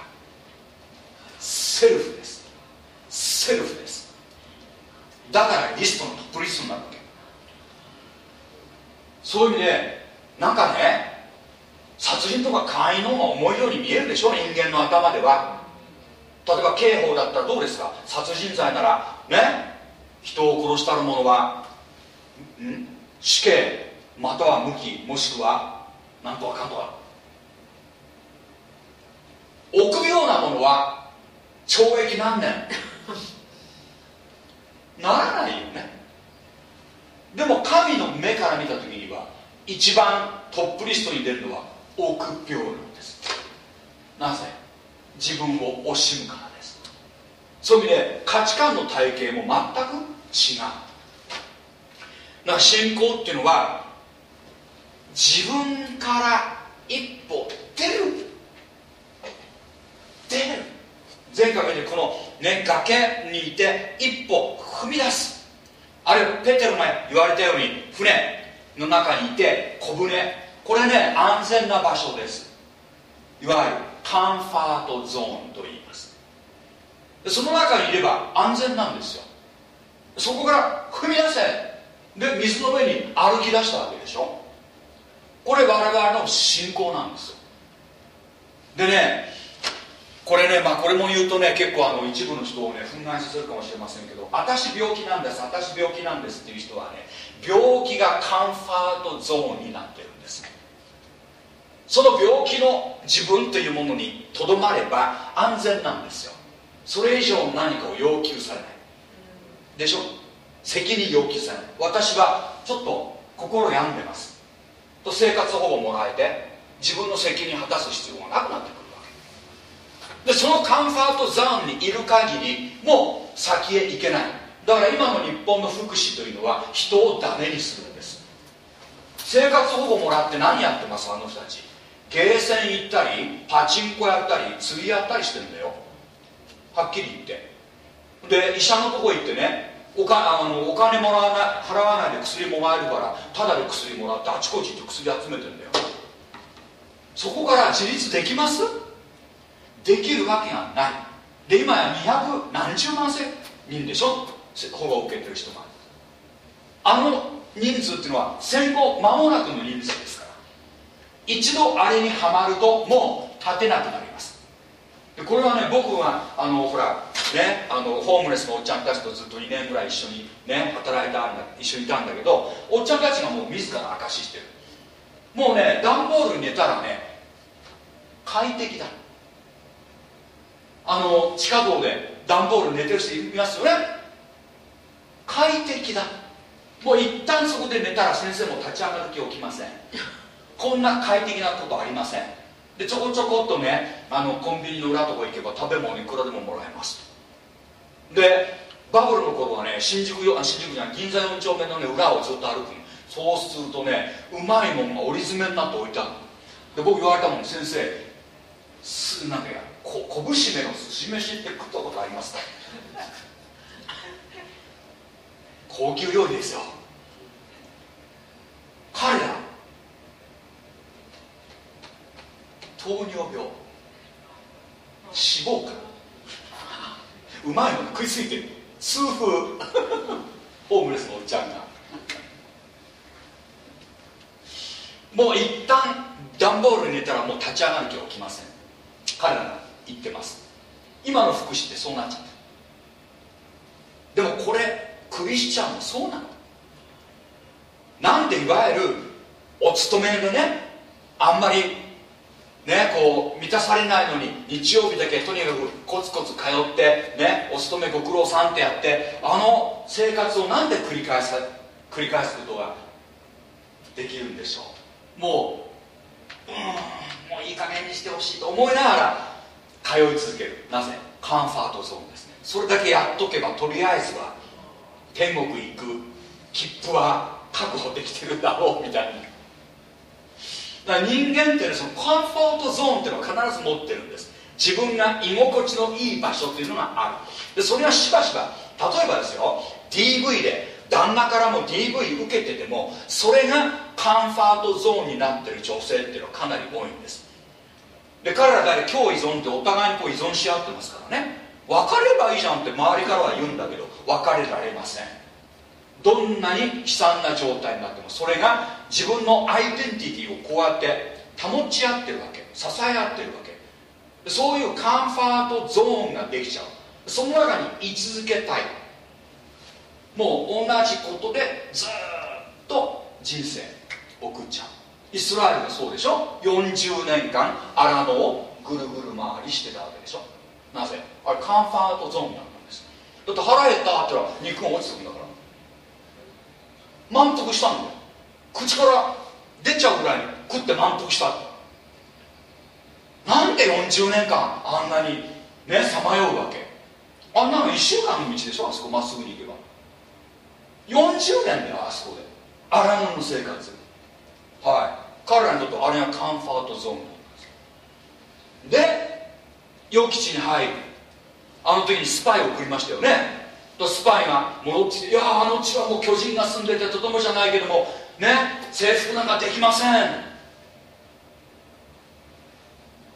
セルフです。セルフです。だからリストのトップリストになるわけ。そういう意味でなんかね殺人とか会員の方が重いように見えるでしょ？人間の頭では。例えば刑法だったらどうですか？殺人罪ならね？人を殺したる者は死刑または無期もしくはなんとかかんとか。臆病なものは懲役何年？ならないよね。でも神の目から見た時には一番トップリストに出るのは臆病なんです。なぜ？自分を惜しむからです。そういう意味で価値観の体系も全く違う。だか信仰っていうのは自分から一歩出る出る前回見てこの、ね、崖にいて一歩踏み出す。あるいはペテロが言われたように船の中にいて小舟。これね安全な場所です。いわゆるカンファートゾーンと言います。その中にいれば安全なんですよ。そこから踏み出せ。で水の上に歩き出したわけでしょ。これ我々の信仰なんですよ。でねこれねまあこれも言うとね結構あの一部の人をね憤慨させるかもしれませんけど私病気なんです私病気なんですっていう人はね病気がカンファートゾーンになってるんです。その病気の自分というものにとどまれば安全なんですよ。それ以上何かを要求されない。でしょ？責任要求されない。私はちょっと心病んでます。と生活保護もらえて自分の責任果たす必要がなくなってくる。でそのカンファートゾーンにいる限りもう先へ行けない。だから今の日本の福祉というのは人をダメにするんです。生活保護もらって何やってます？あの人たち。ゲーセン行ったりパチンコやったり釣りやったりしてんだよ。はっきり言って。で医者のとこ行ってねおかあのお金もらわない払わないで薬もらえるからただで薬もらってあちこち行って薬集めてんだよ。そこから自立できます？できるわけがない。で今や200何十万世人でしょ？保護を受けてる人が。あの人数っていうのは戦後間もなくの人数ですから。一度あれにはまるともう立てなくなります。でこれはね僕はあのほらねあのホームレスのおっちゃんたちとずっと2年ぐらい一緒にね働いたんだ一緒にいたんだけどおっちゃんたちがもう自ら証ししてる。もうね段ボールに寝たらね快適だあの地下道で段ボール寝てる人いますよね。快適だ。もう一旦そこで寝たら先生も立ち上がる気起きません。こんな快適なことありません。でちょこちょこっとねあのコンビニの裏とこ行けば食べ物いくらでももらえます。でバブルの頃はね新宿よあ新宿じゃない銀座4丁目のね裏をずっと歩くそうするとねうまいもんが折り詰めになって置いてあるで僕言われたもん先生すんなんかやこ拳めの寿司飯って食ったことありますか高級料理ですよ。彼ら糖尿病脂肪肝うまいもの食いついてる痛風。ホームレスのおっちゃんが。もう一旦段ボールに寝たらもう立ち上がる気が起きません。彼らが。言ってます。今の福祉ってそうなっちゃってるでもこれクリスチャンもそうなの。なんでいわゆるお勤めでねあんまりねこう満たされないのに日曜日だけとにかくコツコツ通ってねお勤めご苦労さんってやってあの生活をなんで繰り返す繰り返すことができるんでしょう。もううんもういい加減にしてほしいと思いながら通い続ける。なぜ？カンファートゾーンですね。それだけやっとけばとりあえずは天国行く。切符は確保できてるだろうみたいな。だ人間っていうのはそのコンフォートゾーンっていうのは必ず持ってるんです。自分が居心地のいい場所っていうのがある。でそれはしばしば例えばですよ。DV で旦那からも DV 受けててもそれがカンファートゾーンになってる女性っていうのはかなり多いんです。で彼ら大体共依存ってお互いにこう依存し合ってますからね。別れればいいじゃんって周りからは言うんだけど別れられません。どんなに悲惨な状態になってもそれが自分のアイデンティティをこうやって保ち合ってるわけ支え合ってるわけ。そういうカンファートゾーンができちゃう。その中に居続けたい。もう同じことでずっと人生送っちゃう。イスラエルがそうでしょ？40年間荒野をぐるぐる回りしてたわけでしょ？なぜ？あれカンファートゾーンだったんです。だって腹減ったって言ったら肉が落ちてくんだから。満腹したんだよ。口から出ちゃうぐらい食って満腹した。なんで40年間あんなにねさまようわけ？あんなの1週間の道でしょ？あそこまっすぐに行けば。40年だよあそこで。荒野の生活。はい。彼らにとってあれがカンファートゾーン。なんですで予期地に入る。あの時にスパイを送りましたよね。とスパイが戻ってきて「いやあの地はもう巨人が住んでてとてもじゃないけどもね征服なんかできません」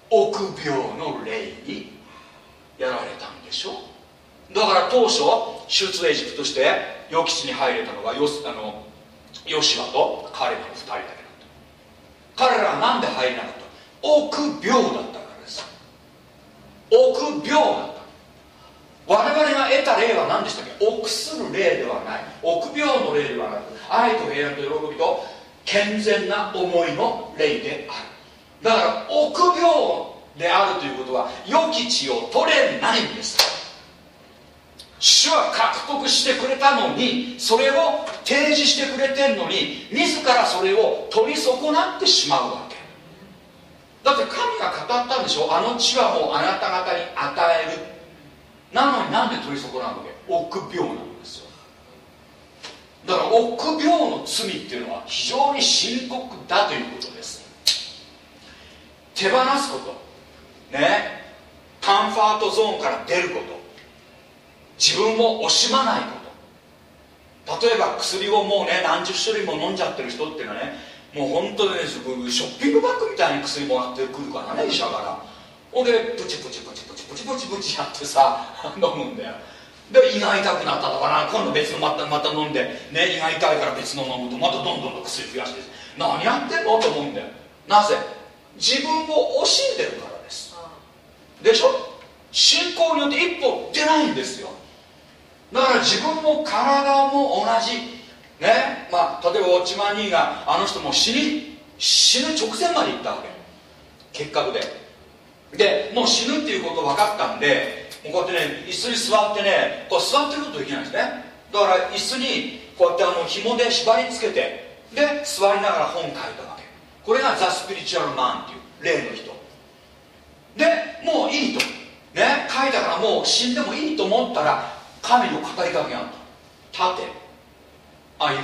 臆病の霊にやられたんでしょ。だから当初出エジプトとして予期地に入れたのはヨスあのヨシワと彼らの2人だけ彼らは何で入れなかった臆病だったからです。臆病だった。我々が得た霊は何でしたっけ？臆する霊ではない。臆病の霊ではなく愛と平安と喜びと健全な思いの霊である。だから臆病であるということは予期地を取れないんです。主は獲得してくれたのにそれを提示してくれてんのに自らそれを取り損なってしまうわけ。だって神が語ったんでしょ？あの地はもうあなた方に与える。なのになんで取り損なうわけ？臆病なんですよ。だから臆病の罪っていうのは非常に深刻だということです。手放すこと。ね？カンファートゾーンから出ること。自分を惜しまないこと。例えば薬をもうね何十種類も飲んじゃってる人っていうのはねもう本当にねショッピングバッグみたいに薬もらってくるからね医者から。ほんでプチプチプチプチプチプチプチやってさ 飲むんだよ。で胃が痛くなったとかな今度別のまたまた飲んでね胃が痛いから別の飲むとまたどんどんどん薬増やして何やってんのと思うんだよ。なぜ？自分を惜しんでるからです。でしょ？信仰によって一歩出ないんですよだから自分も体も同じ。ね。まあ例えばウォッチマン兄があの人も死に死ぬ直前まで行ったわけ。結核で。でもう死ぬっていうこと分かったんでこうやってね椅子に座ってねこう座ってることできないんですね。だから椅子にこうやってあの紐で縛り付けてで座りながら本書いたわけ。これがザ・スピリチュアルマンっていう霊の人。でもういいと。ね。書いたからもう死んでもいいと思ったら神の語りかけがあった立て。歩め。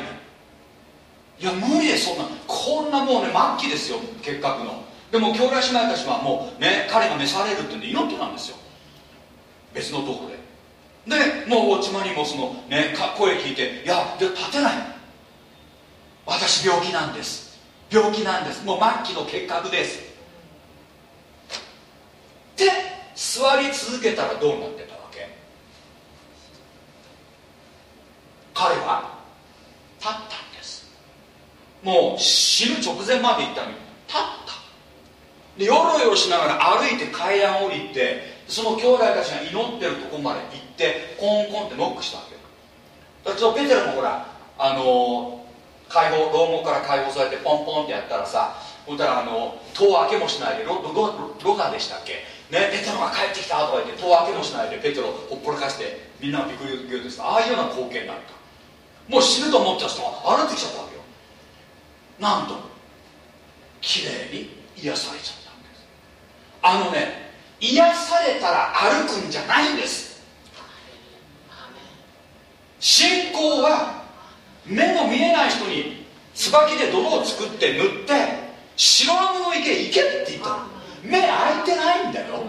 いや無理ですそんな。こんなもうね末期ですよ結核の。でも兄弟姉妹たちはもうね彼が召されるってんで祈ってたんですよ。別のとこで。でもうおちまにもそのね声聞いていやで立てない。私病気なんです。病気なんです。もう末期の結核です。で座り続けたらどうなってたわけ彼は立ったんです。もう死ぬ直前まで行ったのに立った。でよろよろしながら歩いて階段降りてその兄弟たちが祈ってるとこまで行ってコンコンってノックしたわけだからペテロもほらあの解放牢獄から解放されてポンポンってやったらさほんたらあの戸を開けもしないでロロロロカでしたっけ？ねペテロが帰ってきたとか言って戸を開けもしないでペテロをほっぽらかしてみんながびっくり言うですああいうような光景になった。もう死ぬと思った人が歩いてきちゃったわけよ。なんときれいに癒されちゃったんです。あのね癒されたら歩くんじゃないんです。信仰は目の見えない人に椿で泥を作って塗って白あの池行けって言ったの。目開いてないんだよ。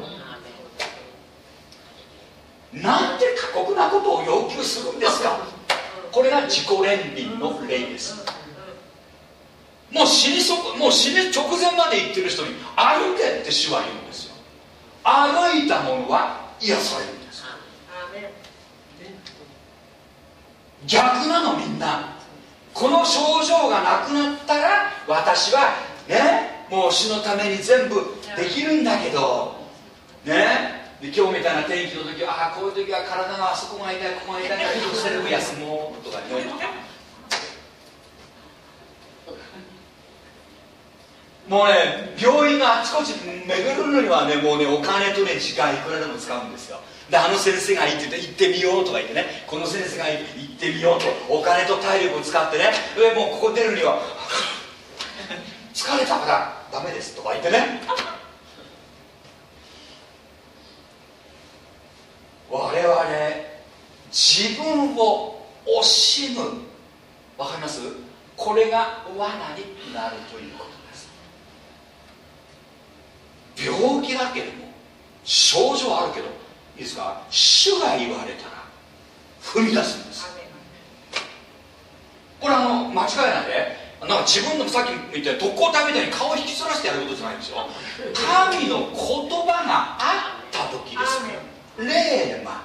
なんて過酷なことを要求するんですか。これが自己憐憫の例です。もう死にそもう死ぬ直前まで行ってる人に歩けって主は言うんですよ。歩いた者は癒されるんです。逆なのみんな。この症状がなくなったら私はねもう死のために全部できるんだけどねで今日みたいな天気の時はああこういう時は体があそこが痛いここが痛いからちょっとセレブ休もうとかねもうね病院のあちこち巡るのにはねもうねお金とね時間いくらでも使うんですよ。であの先生がいいって言って行ってみようとか言ってねこの先生がいいって行ってみようとお金と体力を使ってねでもうここ出るには 疲れたからダメですとか言ってね。我々自分を惜しむ。わかります？これが罠になるということです。病気だけども症状あるけどいいですか？主が言われたら踏み出すんです。これあの間違いないでなんか自分のさっき言った特攻隊みたいに顔を引きずらしてやることじゃないんですよ。神の言葉があった時ですレーマ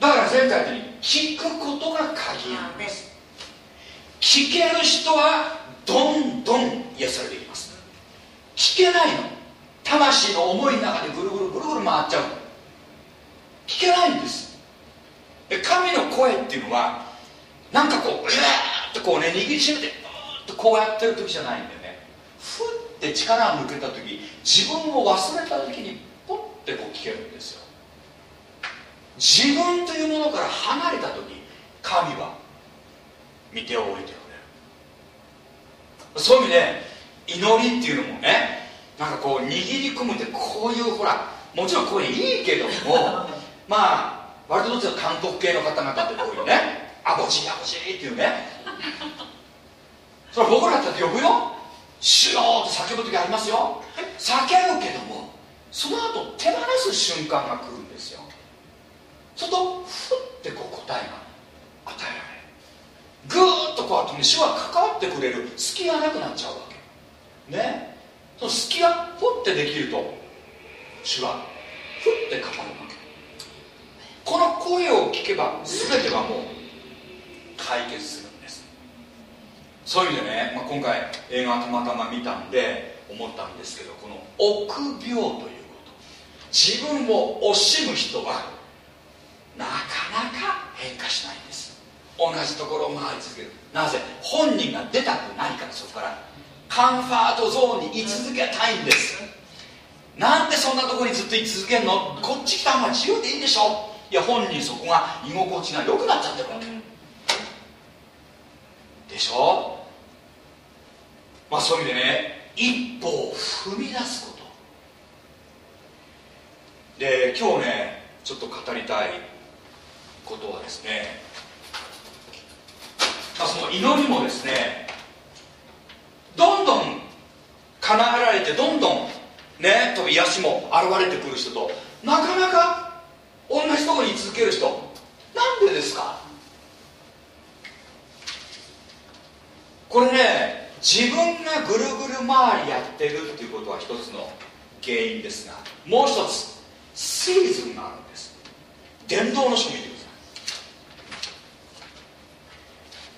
だから前回言ったように聞くことが鍵なんです。聞ける人はどんどん癒されていきます。聞けないの。魂の思いの中でぐるぐるぐるぐる回っちゃう聞けないんです。神の声っていうのはなんかこううわっとこうね握りしめてうっとこうやってる時じゃないんだよね。ふって力を抜けた時自分を忘れた時にポッてこう聞けるんですよ。自分というものから離れた時神は見ておいてくれる。そういう意味で祈りっていうのもねなんかこう握り込むってこういうほらもちろんこれいいけども まあ割とどっちか韓国系の方々ってこういうね あぼちあぼちっていうね。それ僕らだって呼ぶよ。シューって叫ぶ時ありますよ。叫ぶけどもその後手放す瞬間が来るんですよ。するとふってこう答えが与えられる。ぐーっとこうやってね主は関わってくれる。隙がなくなっちゃうわけ。ね。その隙がふってできると主はふって関わるわけ。この声を聞けば全てはもう解決するんです。そういう意味でね、まあ、今回映画たまたま見たんで思ったんですけどこの臆病という自分を惜しむ人はなかなか変化しないんです。同じところを回り続ける。なぜ？本人が出たくないからそこから。カンファートゾーンに居続けたいんです。なんでそんなところにずっと居続けるの？こっち来た方が自由でいいでしょいや本人そこが居心地が良くなっちゃってるわけ。でしょ？まあそういう意味でね一歩を踏み出すこと。で今日ねちょっと語りたいことはですね、まあ、その祈りもですねどんどん叶えられてどんどんねと癒しも現れてくる人となかなか同じところに続ける人なんでですか？これね自分がぐるぐる回りやってるっていうことは一つの原因ですがもう一つシーズンがあるんです。伝道の書見てください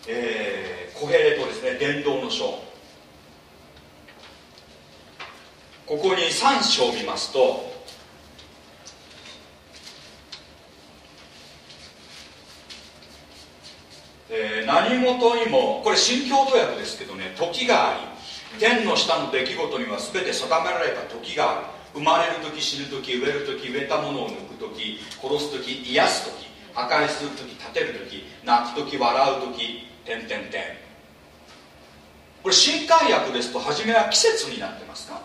えー、コヘレトですね伝道の書ここに3章を見ますとえー、何事にもこれ新共同訳ですけどね時があり天の下の出来事には全て定められた時がある。生まれる時死ぬ時植える時植えたものを抜く時殺す時癒す時破壊する時立てる時泣く時笑う時点点点。これ新海訳ですと初めは季節になってますか？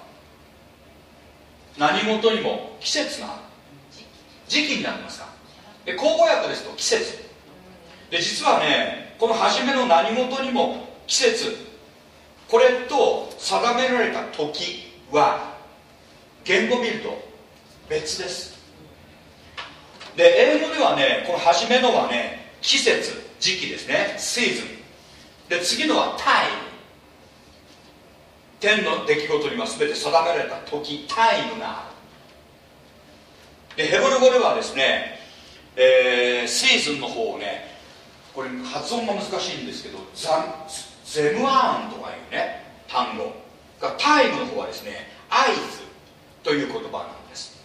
何事にも季節がある。時期になってますか？で口語訳ですと季節。で実はねこの初めの何事にも季節。これと定められた時は言語見ると別です。で英語ではねこの初めのはね季節時期ですね。シーズンで次のはタイ。ム天の出来事には全て定められた時タイムがある。でヘブル語ではですね、えー、シーズンの方をねこれ発音が難しいんですけどザゼムアーンとかいうね単語。タイムの方はですね合図という言葉なんです。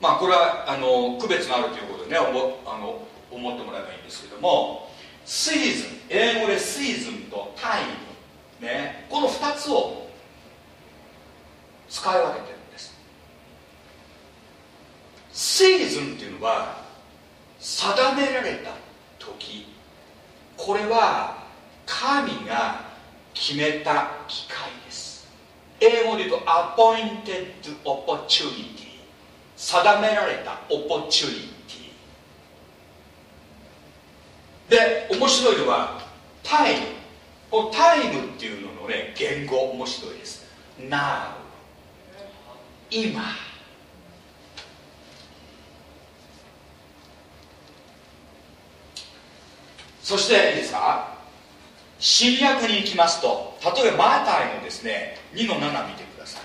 まあこれはあの区別があるということでね思あの思ってもらえばいいんですけどもシーズン英語でシーズンとタイム、ね、この2つを使い分けてるんです。シーズンっていうのは定められた時。これは神が決めた機会。英語で言うと appointed opportunity 定められた opportunity で面白いのはタイムこのタイムっていうののね言語面白いです。Now 今。そしていいですか？新約に行きますと。例えばマタイのですね2の7見てください、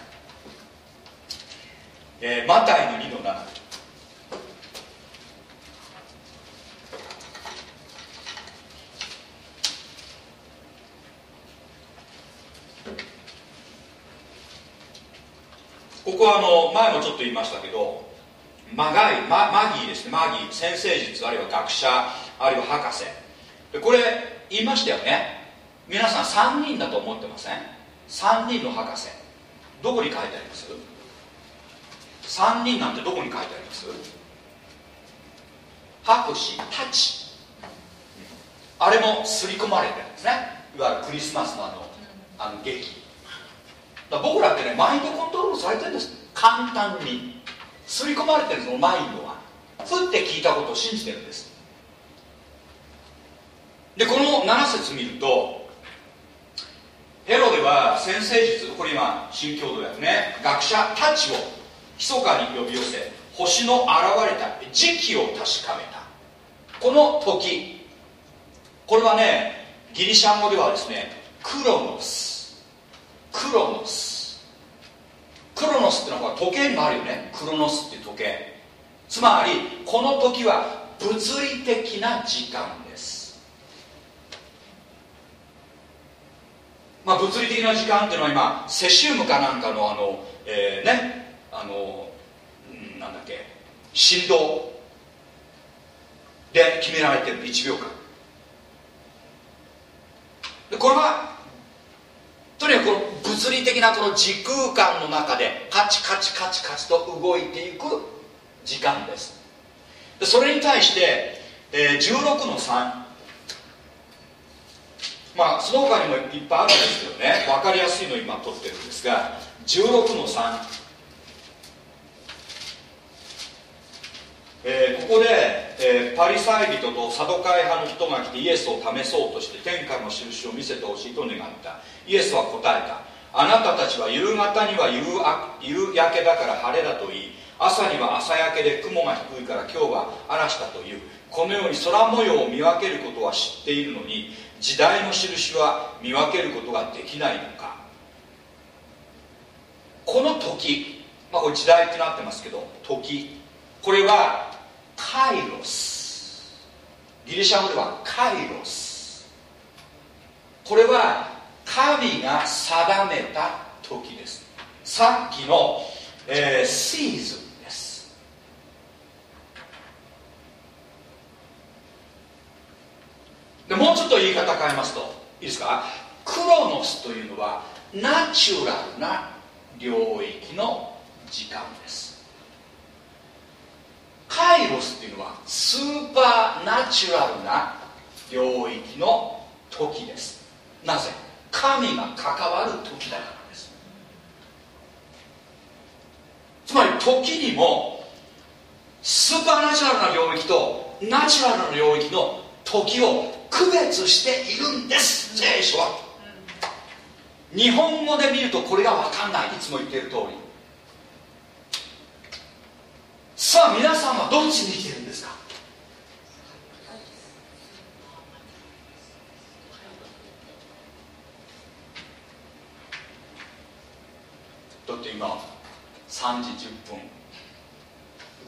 えー、マタイの2の7ここはあの前もちょっと言いましたけどマガイママギーですね。マギー先生術あるいは学者あるいは博士。これ言いましたよね。皆さん3人だと思ってません？3人の博士。どこに書いてあります？3人なんてどこに書いてあります？博士たち。あれも刷り込まれてるんですね。いわゆるクリスマスのあのあの劇。だ僕らってねマインドコントロールされてるんです。簡単に。刷り込まれてるんですそのマインドは。ふって聞いたことを信じてるんです。でこの7節見るとヘロでは先生術これ今新共同訳ね学者たちを密かに呼び寄せ星の現れた時期を確かめた。この時これはねギリシャ語ではですねクロノス。クロノス。クロノスっていうのは時計にもあるよね。クロノスっていう時計。つまりこの時は物理的な時間。まあ、物理的な時間っていうのは今セシウムかなんかのあの、えー、ねあの、うん、なんだっけ振動で決められてる1秒間。でこれはとにかくこの物理的なこの時空間の中でカチカチカチカチと動いていく時間です。でそれに対して、えー、16の3まあその他にもいっぱいあるんですけどね。分かりやすいのを今取ってるんですが16の3、えー、ここで、えー、パリサイ人とサドカイ派の人が来てイエスを試そうとして天下の印を見せてほしいと願った。イエスは答えた。あなたたちは夕方には夕夕焼けだから晴れだと言い朝には朝焼けで雲が低いから今日は嵐だという。このように空模様を見分けることは知っているのに時代の印は見分けることができないのか。この時、まあ、これ時代ってなってますけど時。これはカイロス。ギリシャ語ではカイロス。これは神が定めた時です。さっきの、えー、シーズン。でもうちょっと言い方変えますといいですか？クロノスというのはナチュラルな領域の時間です。カイロスっていうのはスーパーナチュラルな領域の時です。なぜ？神が関わる時だからです。つまり時にもスーパーナチュラルな領域とナチュラルな領域の時を区別しているんです。聖書は。日本語で見るとこれが分かんない。いつも言っている通り。さあ皆さんはどっちに生きてるんですか？だって今3時10分。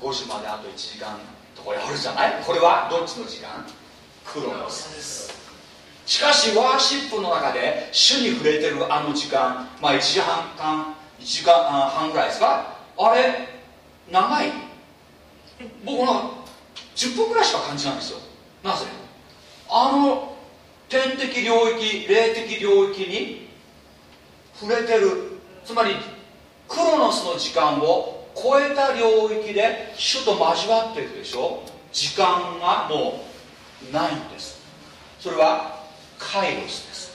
5時まであと1時間とこれあるじゃない？これはどっちの時間？クロノスですしかしワーシップの中で主に触れてるあの時間まあ1時半間1時間半ぐらいですかあれ長い僕は10分ぐらいしか感じないんですよ。なぜ？あの天的領域霊的領域に触れてるつまりクロノスの時間を超えた領域で主と交わっていくでしょ？時間がもうないんです。それはカイロスです。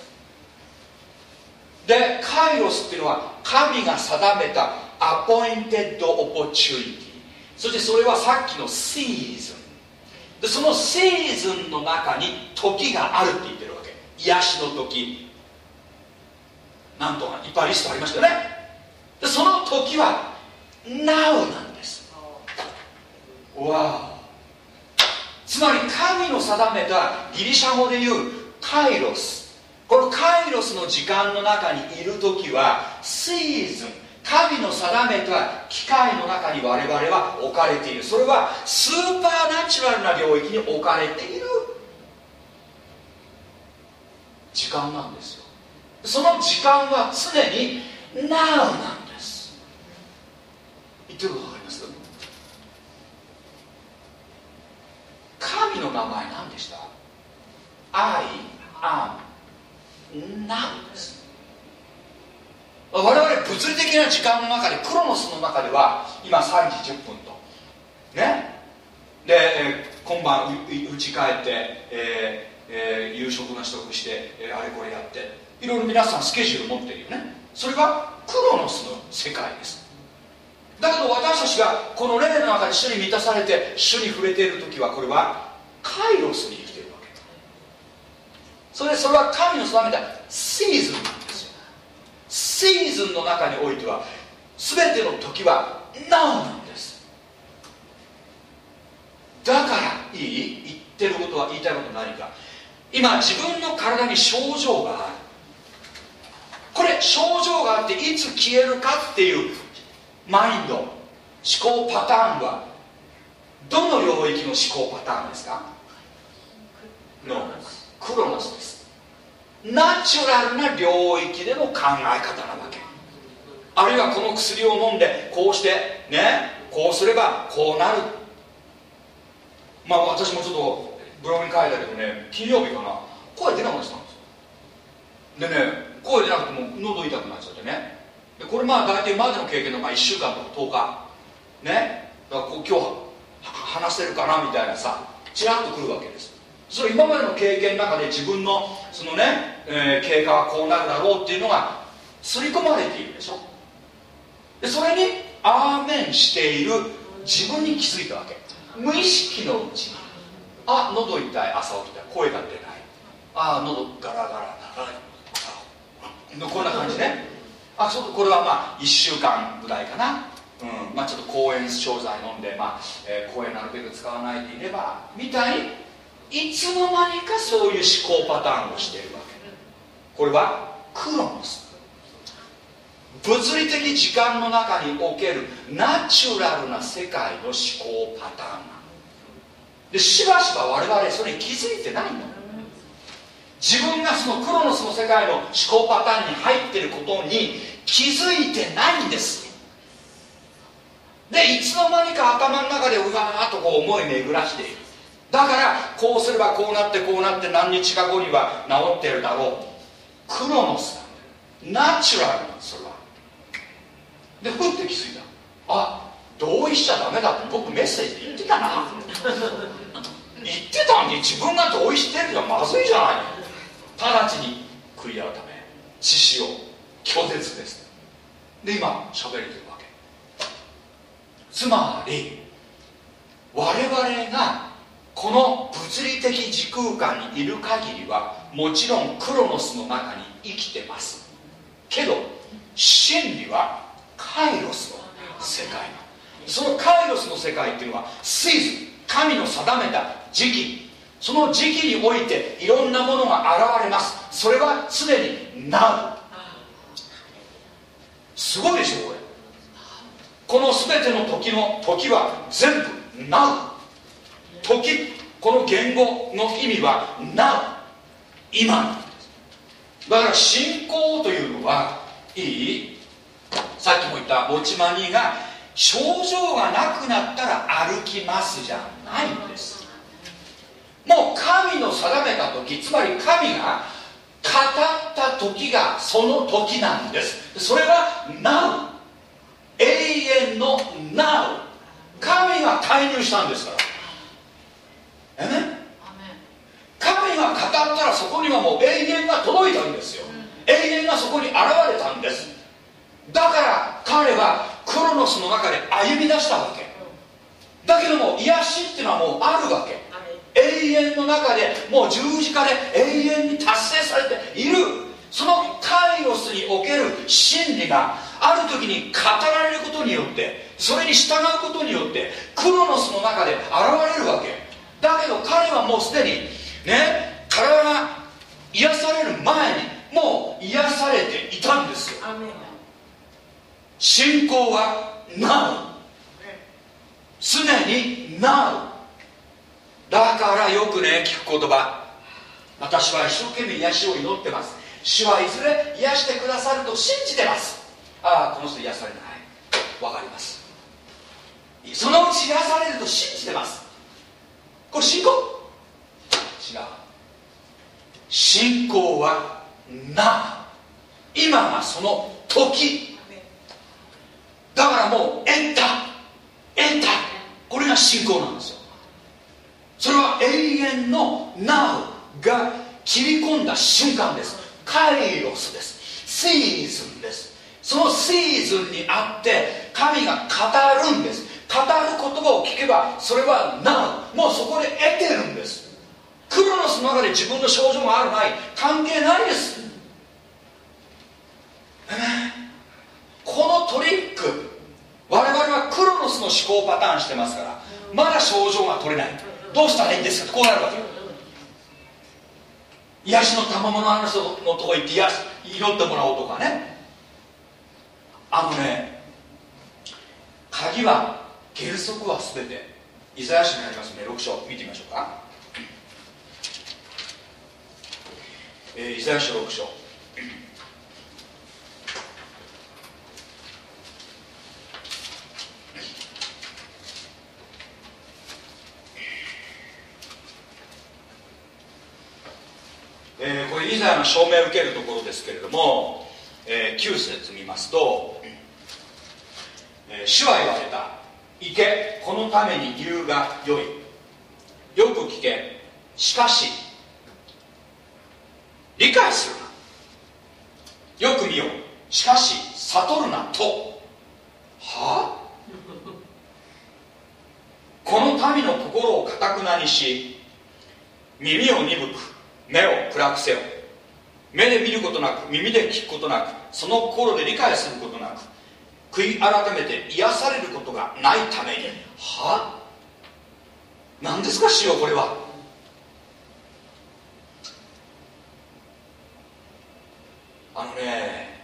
でカイロスっていうのは神が定めた appointed opportunity そしてそれはさっきのシーズン。でそのシーズンの中に時があるって言ってるわけ。癒しの時。なんとかいっぱいリストありましたよね。でその時は Now なんです。わおつまり神の定めたギリシャ語で言うカイロス。このカイロスの時間の中にいる時はシーズン。神の定めた機械の中に我々は置かれている。それはスーパーナチュラルな領域に置かれている。時間なんですよ。その時間は常に Now なんです。言ってること分かります神の名前何でした ?I am now です。我々物理的な時間の中でクロノスの中では今3時10分と。ね？で、えー今晩うち帰って、えーえー夕食の取得して、えーあれこれやって。いろいろ皆さんスケジュール持ってるよね。それはクロノスの世界です。だけど私たちがこの霊の中で主に満たされて主に触れている時はこれはカイロスに生きているわけ。それでそれは神の定めたシーズンなんですよ。シーズンの中においては全ての時は NOW なんです？だからいい言ってることは言いたいことは何か。今自分の体に症状がある。これ症状があっていつ消えるかっていうマインド思考パターンはどの領域の思考パターンですか？のクロノスです。ナチュラルな領域での考え方なわけ。あるいはこの薬を飲んでこうしてねこうすればこうなる。まあ私もちょっとブログに書いたけどね金曜日かな。声出なくなってたんですよ。でね声出なくても喉痛くなっちゃってねでこれまあ大体までの経験のまあ1週間とか10日。ね。だからこう今日話せるかなみたいなさちらっとくるわけです。それ今までの経験の中で自分のそのね、えー経過はこうなるだろうっていうのが刷り込まれているでしょ。でそれにアーメンしている自分に気づいたわけ。無意識のうちにあ喉痛い朝起きた声が出ない。あ喉ガラガラなこんな感じね。あそうこれはまあ1週間ぐらいかな、うん。まあ、ちょっと抗炎症剤飲んで、まあえー声なるべく使わないでいればみたい。にいつの間にかそういう思考パターンをしているわけ。これはクロノス。物理的時間の中におけるナチュラルな世界の思考パターンでしばしば我々それに気づいてないの。自分がそのクロノスの世界の思考パターンに入ってることに気づいてないんです。でいつの間にか頭の中でうわーっとこう思い巡らしている。だからこうすればこうなってこうなって何日か後には治ってるだろう。クロノスナチュラルなんですそれは。でふって気づいた。あ同意しちゃダメだって僕メッセージで言ってたな。言ってたんに自分が同意してるじゃまずいじゃない。直ちに悔い改め知識を拒絶です。で今喋れてるわけ。つまり我々がこの物理的時空間にいる限りはもちろんクロノスの中に生きてます。けど真理はカイロスの世界そのカイロスの世界っていうのはシーズン神の定めた時期その時期においていろんなものが現れます。それは常になる。すごいでしょこれ。この全ての時の時は全部なう時この言語の意味はなう今。だから信仰というのはいい。さっきも言った持ちマニが症状がなくなったら歩きますじゃないんです。もう神の定めた時つまり神が語った時がその時なんです。それは Now 永遠の Now 神が介入したんですから。えね神が語っったらそこにはもう永遠が届いたんですよ。永遠がそこに現れたんです。だから彼はクロノスの中で歩み出したわけ。だけども癒しっていうのはもうあるわけ永遠の中でもう十字架で永遠に達成されている。そのカイロスにおける真理がある時に語られることによってそれに従うことによってクロノスの中で現れるわけ。だけど彼はもうすでにね体が癒される前にもう癒されていたんですよ。信仰は Now 常に Now だからよくね聞く言葉。私は一生懸命癒しを祈ってます。主はいずれ癒してくださると信じてます。ああこの人癒されない。わかります。そのうち癒されると信じてます。これ信仰？違う。信仰はな。今がその時。だからもう得た得たこれが信仰なんですよ。それは永遠の Now が切り込んだ瞬間です。カイロスです。シーズンです。そのシーズンにあって神が語るんです。語る言葉を聞けばそれは Now もうそこで得てるんです。クロノスの中で自分の症状があるない。関係ないです。このトリック。我々はクロノスの思考パターンしてますからまだ症状が取れないどうしたらいいんですか？こうなるわけ。癒しの賜物ある人のとこ行って癒し祈ってもらおうとかね。あのね鍵は原則は全てイザヤ書にありますね。6章見てみましょうか、えー、イザヤ書6章えー、これイザヤの証明を受けるところですけれども、えー、9節見ますと、えー、主は言われた。行け。このために理由が良い。よく聞け。しかし理解するな。よく見よしかし悟るな。と。はあ？この民の心をかたくなにし耳を鈍く目を暗くせよ。目で見ることなく耳で聞くことなくその心で理解することなく悔い改めて癒されることがないために。は？何ですか主よこれは？あのね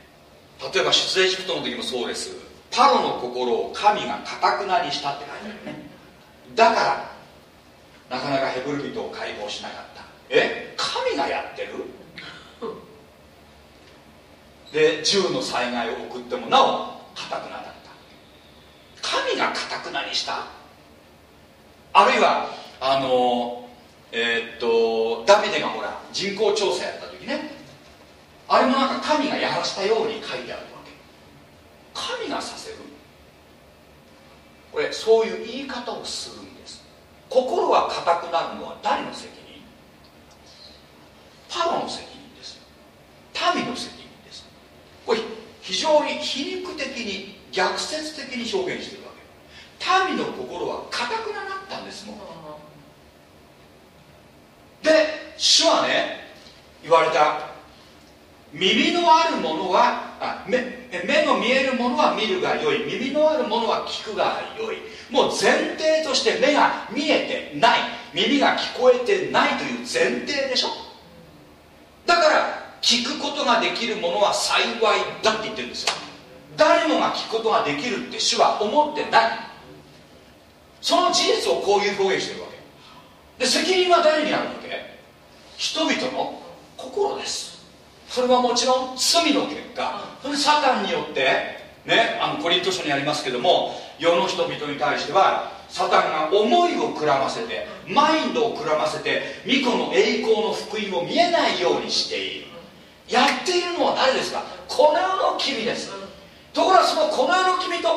例えば出エジプトの時もそうです。パロの心を神がかたくなにしたって書いてあるね。だからなかなかヘブル人を解放しなかった。え？神がやってる？で銃の災害を送ってもなおかたくなだった。神がかたくなにした。あるいはあのえー、っとダビデがほら人口調査やった時ね。あれもなんか神がやらしたように書いてあるわけ。神がさせる。これそういう言い方をするんです。心は硬くなるのは誰の責任？パロの責任です。民の責任。これ非常に皮肉的に逆説的に表現してるわけ。民の心は硬くなったんですもん。で主はね言われた耳のあるものはあ目目の見えるものは見るがよい。耳のあるものは聞くがよい。もう前提として目が見えてない。耳が聞こえてないという前提でしょ。だから聞くことができるものは幸いだって言ってるんですよ。誰もが聞くことができるって主は思ってない。その事実をこういう表現してるわけ。で責任は誰にあるわけ？人々の心です。それはもちろん罪の結果。それサタンによってねあのコリント書にありますけども世の人々に対してはサタンが思いをくらませてマインドをくらませて巫女の栄光の福音を見えないようにしている。やっているのは誰ですか？この世の君です。ところがそのこの世の君と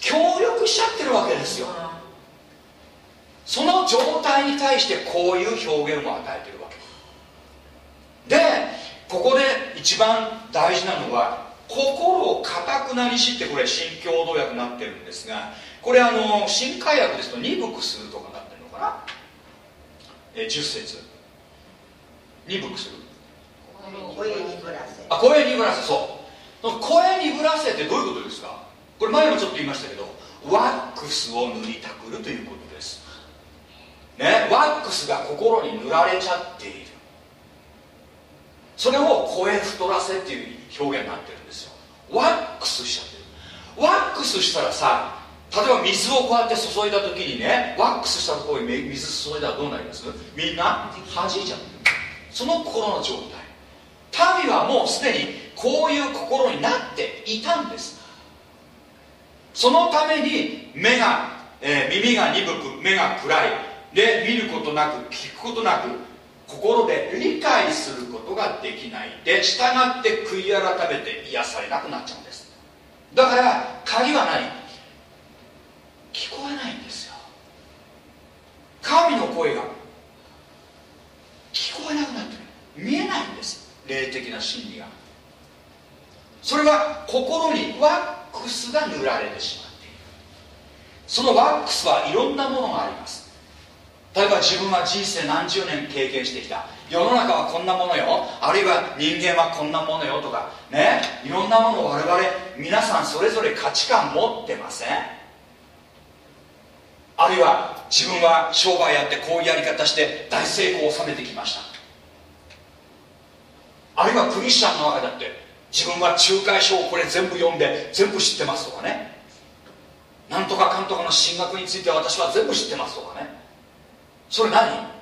協力しちゃってるわけですよ。その状態に対してこういう表現を与えてるわけ。でここで一番大事なのは心をかたくなにしってこれ新共同訳になってるんですがこれあの新海訳ですと鈍くするとかなってるのかな、え10節。鈍くする。声にぶらせあ声にぶらせそう。声にぶらせってどういうことですか？これ前もちょっと言いましたけどワックスを塗りたくるということです。ね？ワックスが心に塗られちゃっている。それを声太らせっていう表現になってるんですよ。ワックスしちゃってる。ワックスしたらさ例えば水をこうやって注いだ時にねワックスしたところに水注いだらどうなります？みんな弾いちゃってる。その心の状態。民はもうすでにこういう心になっていたんです。そのために目が、えー、耳が鈍く目が暗い。で見ることなく聞くことなく心で理解することができない。で従って悔い改めて癒されなくなっちゃうんです。だから鍵は何聞こえないんですよ。神の声が聞こえなくなってる。見えないんです。霊的な真理が。それは心にワックスが塗られてしまっている。そのワックスはいろんなものがあります。例えば自分は人生何十年経験してきた。世の中はこんなものよ。あるいは人間はこんなものよ。とかね。いろんなものを我々皆さんそれぞれ価値観持ってません？あるいは自分は商売やってこういうやり方して大成功を収めてきました。あるいはクリスチャンの中だって自分は仲介書をこれ全部読んで全部知ってますとかね。なんとかかんとかの進学について私は全部知ってますとかね。それ何？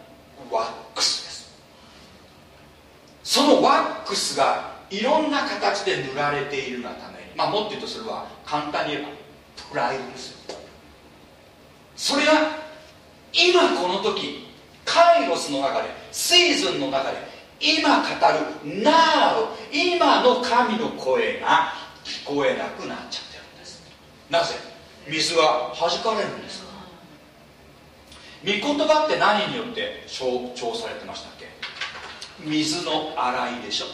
ワックスです。そのワックスがいろんな形で塗られているがためにまあもっと言うとそれは簡単に言えばプライドですよ。それが今この時カイロスの中でシーズンの中で今語る Now 今の神の声が聞こえなくなっちゃってるんです。なぜ？水が弾かれるんです御言葉って何によって象徴されてましたっけ？水の洗いでしょ。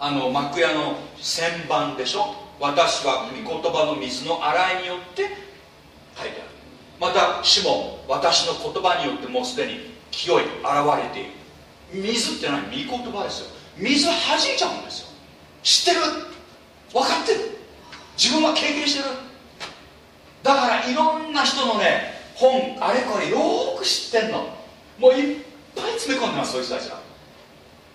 あの幕屋の旋盤でしょ。私は御言葉の水の洗いによって書いてある。また主も私の言葉によってもうすでに清い現れている。水って何？御言葉ですよ。水弾いちゃうんですよ。知ってる？分かってる？自分は経験してる？だからいろんな人のね本あれこれよく知ってんの。もういっぱい詰め込んでますそういう人たちは。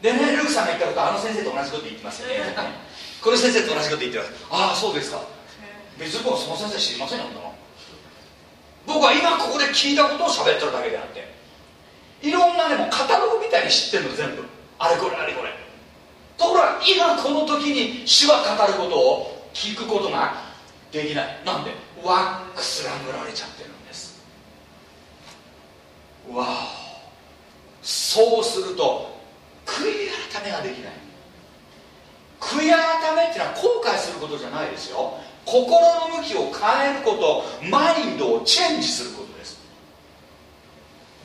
でねルークさんが言ったことあの先生と同じこと言ってますよね。この先生と同じこと言ってます。ああそうですか。別に僕その先生知りませんよ僕は今ここで聞いたことを喋ってるだけであっていろんなねもうカタログみたいに知ってるの全部。あれこれあれこれ。ところが今この時に主は語ることを聞くことができない。なんで？ワックスが塗られちゃってるんです。わおそうすると悔い改めができない。悔い改めっていうのは後悔することじゃないですよ。心の向きを変えること。マインドをチェンジすること。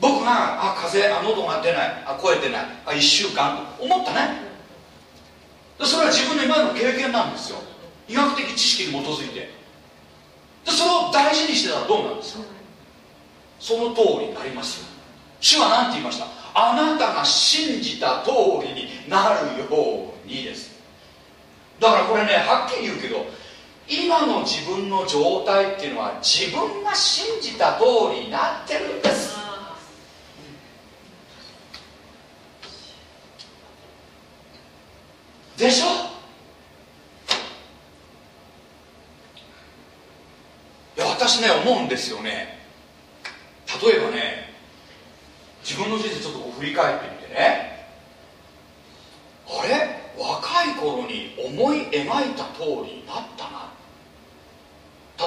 僕があ風邪あ喉が出ないあ声出ないあ1週間と思ったね。でそれは自分の今の経験なんですよ。医学的知識に基づいて。でそれを大事にしてたらどうなんですか？その通りになりますよ。主は何て言いました？あなたが信じた通りになるようにです。だからこれねはっきり言うけど今の自分の状態っていうのは自分が信じた通りになってるんです。でしょ？いや私ね思うんですよね。例えばね自分の人生ちょっとこう振り返ってみてね。あれ？若い頃に思い描いた通りになったな。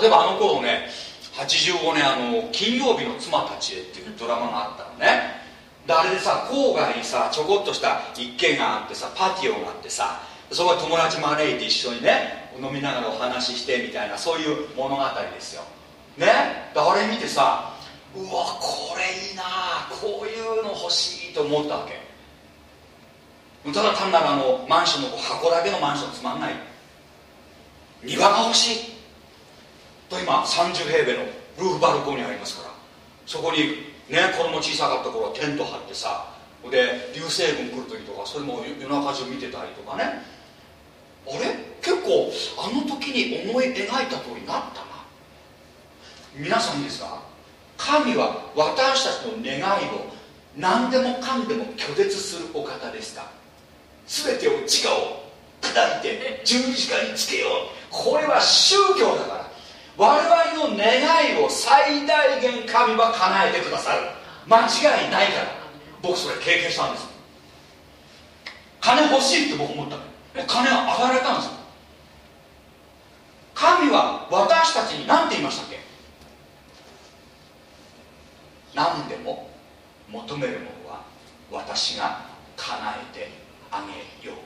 例えばあの頃ね85年あの「金曜日の妻たちへ」っていうドラマがあったのね。であれでさ郊外にさちょこっとした一軒があってさパティオがあってさそこに友達招いて一緒にね飲みながらお話ししてみたいなそういう物語ですよ。ね？であれ見てさうわこれいいなこういうの欲しいと思ったわけ。ただ単なるあのマンションの箱だけのマンションつまんない。庭が欲しい。と今30平米のルーフバルコニーありますからそこにね子供小さかった頃はテント張ってさで流星群来る時とかそれも夜中中見てたりとかね。あれ？結構あの時に思い描いた通りになったな。皆さんいいですか？神は私たちの願いを何でもかんでも拒絶するお方でした。全てを自我を砕いて十字架につけよう。これは宗教だから。我々の願いを最大限神は叶えてくださる。間違いないから。僕それ経験したんです。金欲しいって僕思ったの。金は与えられたんです神は私たちに何て言いましたっけ？何でも求めるものは私が叶えてあげよう。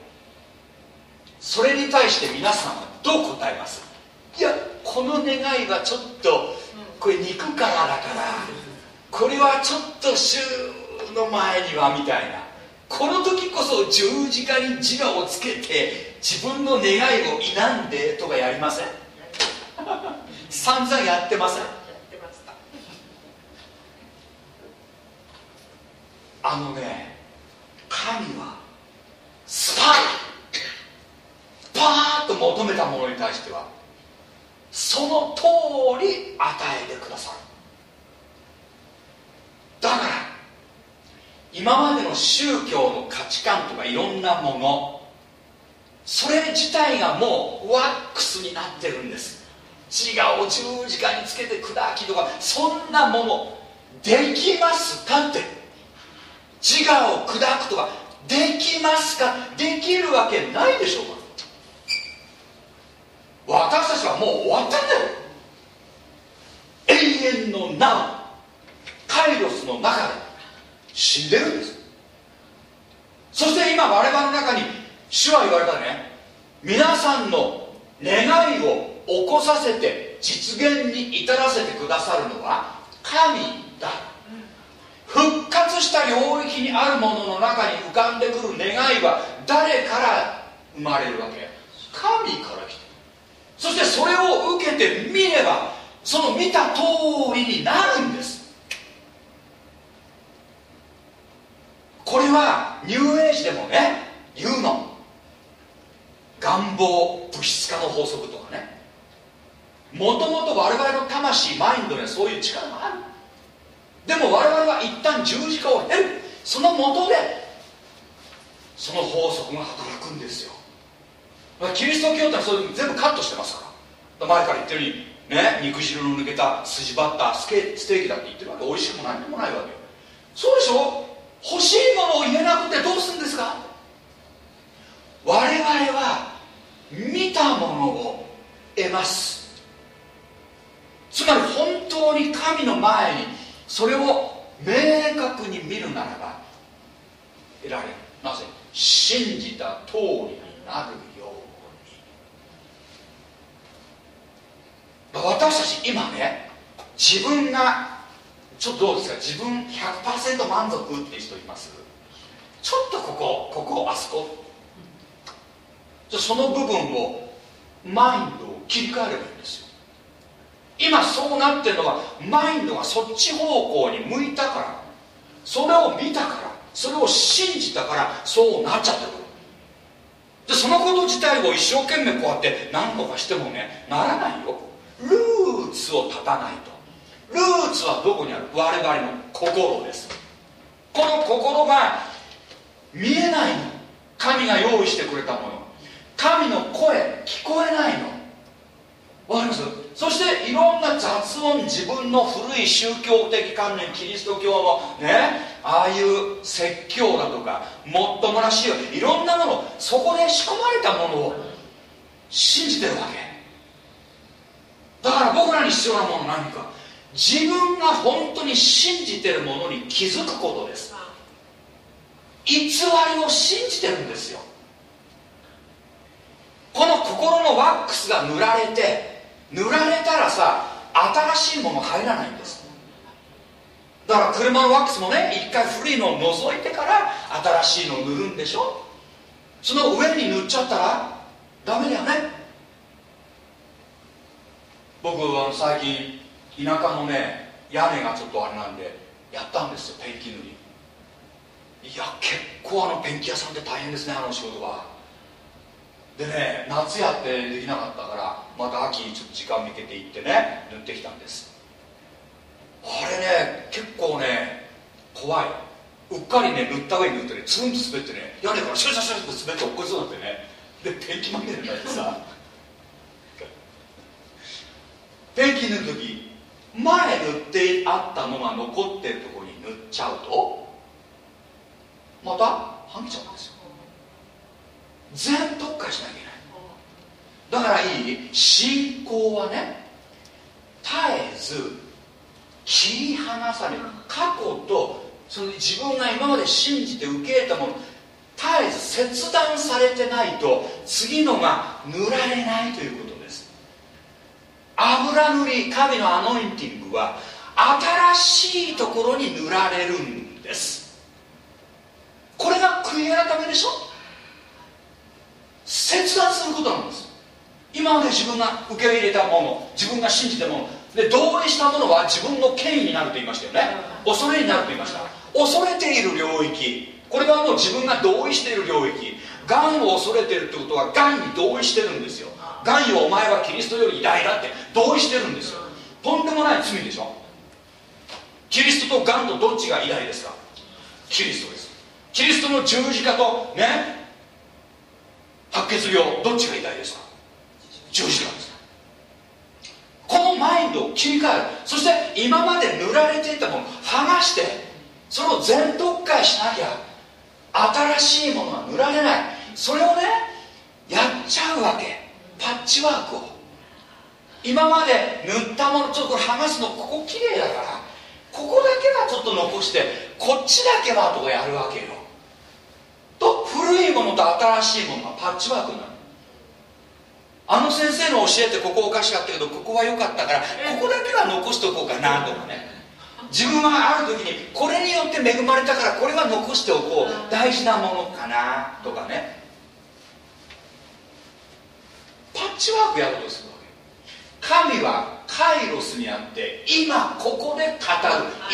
それに対して皆さんはどう答えます？いやこの願いはちょっとこれ肉からだからこれはちょっと週の前にはみたいな。この時こそ十字架に自我をつけて自分の願いを否んでとかやりません？散々やってません？あのね神はスパイ。パーッと求めたものに対してはその通り与えてくださる。だから今までの宗教の価値観とかいろんなものそれ自体がもうワックスになってるんです。自我を十字架につけて砕きとかそんなものできますかって。自我を砕くとかできますかできるわけないでしょうか。私たちはもう終わったんだよ。永遠のナウカイロスの中で死んでるんです。そして今我々の中に主は言われたね皆さんの願いを起こさせて実現に至らせてくださるのは神だ。復活した領域にあるものの中に浮かんでくる願いは誰から生まれるわけ？神から来そしてそれを受けてみればその見た通りになるんです。これはニューエイジでもね言うの。願望物質化の法則とかね。もともと我々の魂マインドにはそういう力がある。でも我々は一旦十字架を経る。そのもとでその法則が働くんですよ。キリスト教ってそれ全部カットしてますから。前から言ってるようにね肉汁の抜けた筋張ったスケステーキだって言ってるわけ。美味しくも何でもないわけ。よそうでしょ？欲しいものを言えなくてどうするんですか？我々は見たものを得ます。つまり本当に神の前にそれを明確に見るならば得られる。なぜ？信じた通りになるように私たち今ね自分がちょっとどうですか？自分100%満足っていう人います？ちょっとここここあそこ。じゃその部分をマインドを切り替えればいいんですよ。今そうなってるのはマインドがそっち方向に向いたからそれを見たからそれを信じたからそうなっちゃってる。でそのこと自体を一生懸命こうやって何とかしてもねならないよ。ルーツを立たないと。ルーツはどこにある？我々の心です。この心が見えないの。神が用意してくれたもの。神の声聞こえないの。わかります？そしていろんな雑音自分の古い宗教的観念キリスト教のねああいう説教だとかもっともらしいよ。いろんなものそこで仕込まれたものを信じてるわけ。だから僕らに必要なものは何か。自分が本当に信じてるものに気づくことです。偽りを信じてるんですよ。この心のワックスが塗られて塗られたらさ新しいもの入らないんです。だから車のワックスもね一回古いのを除いてから新しいのを塗るんでしょ。その上に塗っちゃったらダメだよね。僕は最近田舎のね屋根がちょっとあれなんでやったんですよペンキ塗り。いや結構あのペンキ屋さんって大変ですねあの仕事は。でね夏やってできなかったからまた秋ちょっと時間見けて行ってね塗ってきたんです。あれね結構ね怖い。うっかりね塗った上に塗ってねツンと滑ってね屋根からシュシュシュって滑って落っこちそうになってね。でペンキまみれになってさペンキ塗る時前塗ってあったのが残ってるとこに塗っちゃうとまたはげちゃうんですよ全特化しなきゃいけないだからいい信仰はね絶えず切り離される過去とその自分が今まで信じて受け入れたもの絶えず切断されてないと次のが塗られないということ油塗り神のアノインティングは新しいところに塗られるんです。これが悔い改めでしょ？切断することなんです。今まで自分が受け入れたもの自分が信じたもので同意したものは自分の権威になると言いましたよね。恐れになると言いました。恐れている領域。これはもう自分が同意している領域。がんを恐れているってことはがんに同意してるんですよがんよお前はキリストより偉大だって同意してるんですよ。とんでもない罪でしょ。キリストとがんとどっちが偉大ですか。キリストです。キリストの十字架とね白血病どっちが偉大ですか。十字架です。このマインドを切り替える。そして今まで塗られていたものを剥がしてそれを全特化しなきゃ新しいものは塗られない。それをねやっちゃうわけ。パッチワークを。今まで塗ったものちょっとこれ剥がすのここ綺麗だからここだけはちょっと残してこっちだけはとかやるわけよ。と古いものと新しいものがパッチワークになる。あの先生の教えってここおかしかったけどここは良かったからここだけは残しておこうかなとかね。自分がある時にこれによって恵まれたからこれは残しておこう。大事なものかなとかねパッチワークやろうとするわけ神はカイロスにあって今ここで語る。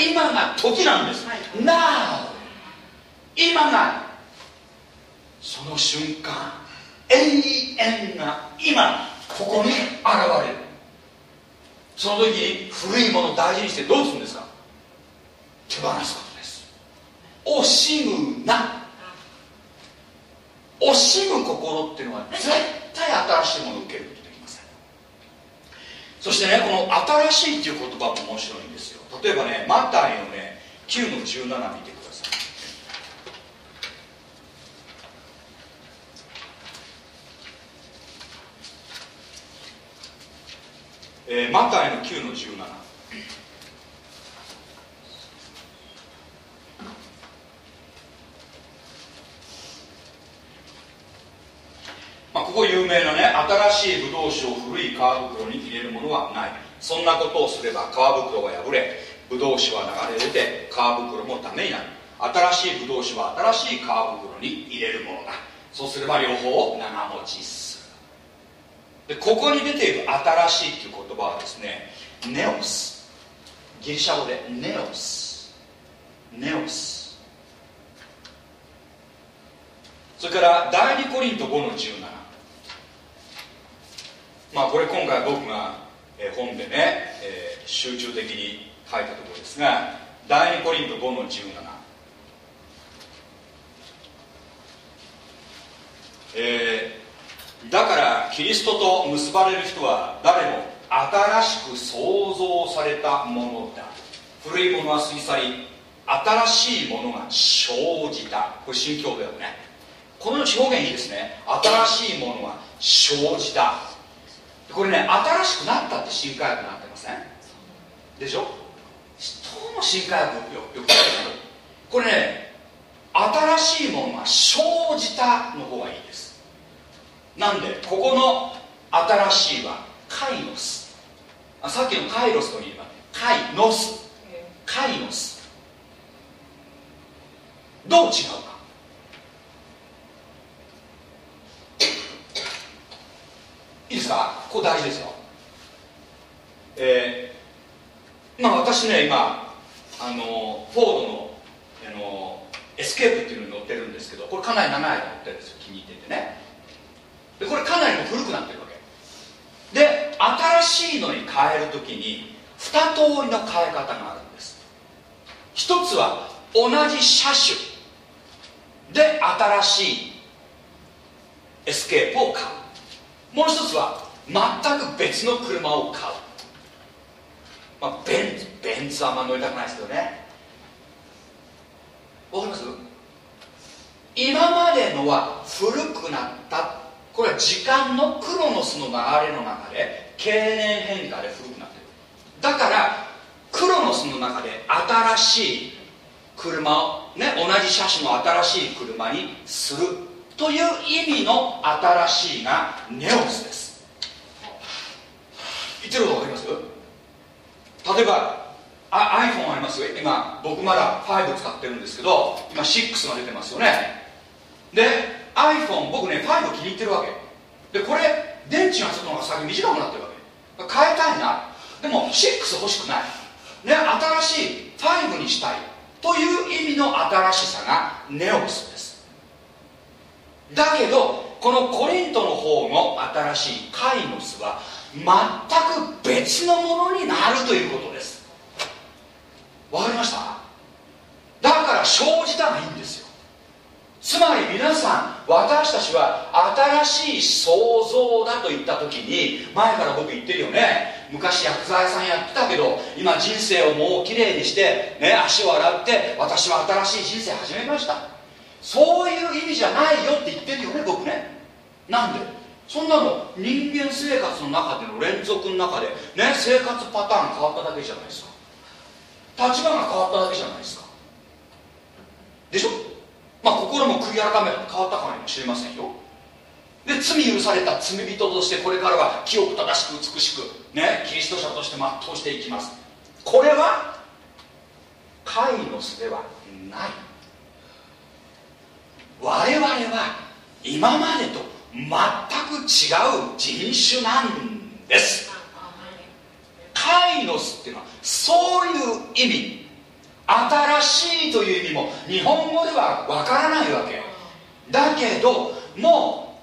今が時なんです。Now 今がその瞬間永遠な今ここに現れる。その時に古いものを大事にしてどうするんですか？手放すことです。惜しむな惜しむ心っていうのは絶対新しいものを受けることできません。そしてねこの新しいっていう言葉も面白いんですよ。例えばねマタイのね9の17見てください。えー、マタイの9の17まあ、ここ有名なね新しいブドウ酒を古い皮袋に入れるものはない。そんなことをすれば皮袋が破れブドウ酒は流れ出て皮袋もダメになる。新しいブドウ酒は新しい皮袋に入れるものだ。そうすれば両方を長持ちする。でここに出ている新しいっていう言葉はですねネオス。ギリシャ語でネオス。ネオス。それから第2コリント5の17まあこれ今回僕が本でね、えー、集中的に書いたところですが第2コリント5の17えー、だからキリストと結ばれる人は誰も新しく創造されたものだ。古いものは過ぎ去り新しいものが生じた。これ新教だよね。この表現いいですね。新しいものが生じた。これね新しくなったって新科学になってません？でしょ？どうも新科学よよくこれね新しいものが生じたの方がいいです。なんでここの新しいはカイノス。あさっきのカイロスといえばカイノス。カイノス。どう違うか？いいですか？ここ大事ですよ。えー、まあ私ね今あのフォードのあのエスケープっていうのに乗ってるんですけどこれかなり長い間乗ってるんですよ気に入っててね。でこれかなりも古くなってるわけ。で新しいのに変える時に2通りの変え方があるんです。一つは同じ車種で新しいエスケープを買う。もう一つは全く別の車を買う、まあ、ベンツベンツはあんま乗りたくないですけどね。わかります？今までのは古くなった。これは時間のクロノスの流れの中で経年変化で古くなってる。だからクロノスの中で新しい車をね同じ車種の新しい車にする。という意味の新しいがネオスです。言ってること分かります？例えばあ iPhone ありますよ。今僕まだ5使ってるんですけど今6が出てますよね。で iPhone 僕ね5気に入ってるわけ。でこれ電池がちょっと先短くなってるわけ。変えたいな。でも6欲しくない。ね新しい5にしたい。という意味の新しさがネオスです。だけどこのコリントの方の新しいカイノスは全く別のものになるということです。わかりました？だから生じたがいいんですよ。つまり皆さん私たちは新しい創造だと言った時に前から僕言ってるよね。昔薬剤さんやってたけど今人生をもうきれいにしてね足を洗って私は新しい人生始めました。そういう意味じゃないよって言ってるよね僕ね。なんで？そんなの人間生活の中での連続の中でね生活パターン変わっただけじゃないですか。立場が変わっただけじゃないですか。でしょ？まあ心も悔い改め変わったかもしれませんよ。で罪許された罪人としてこれからは清く正しく美しくねキリスト者として全うしていきます。これはカイノスではない。我々は今までと全く違う人種なんです。カイノスっていうのはそういう意味。新しいという意味も日本語ではわからないわけ。だけども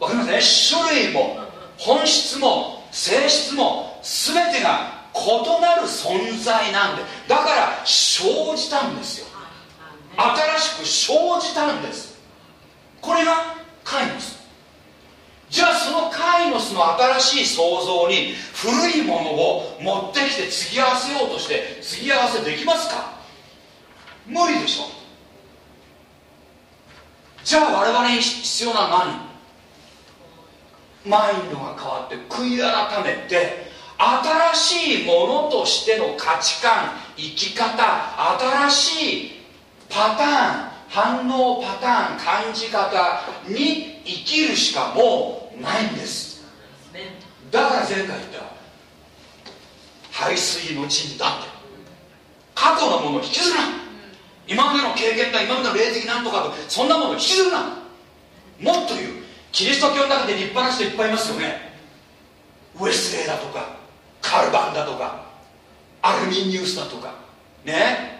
うわかりますね。種類も本質も性質も全てが異なる存在なんでだから生じたんですよ。新しく生じたんです。これがカイノス。じゃあそのカイノスの新しい創造に古いものを持ってきて継ぎ合わせようとして継ぎ合わせできますか？無理でしょ。じゃあ我々に必要な何？マインドが変わって悔い改めて新しいものとしての価値観生き方新しいパターン反応パターン感じ方に生きるしかもうないんです。だから前回言った排水の陣だって。過去のものを引きずるな。今までの経験だ今までの霊的なんとかとそんなものを引きずるな。もっと言うキリスト教の中で立派な人いっぱいいますよね。ウェスレーだとかカルバンだとかアルミニウスだとか。ね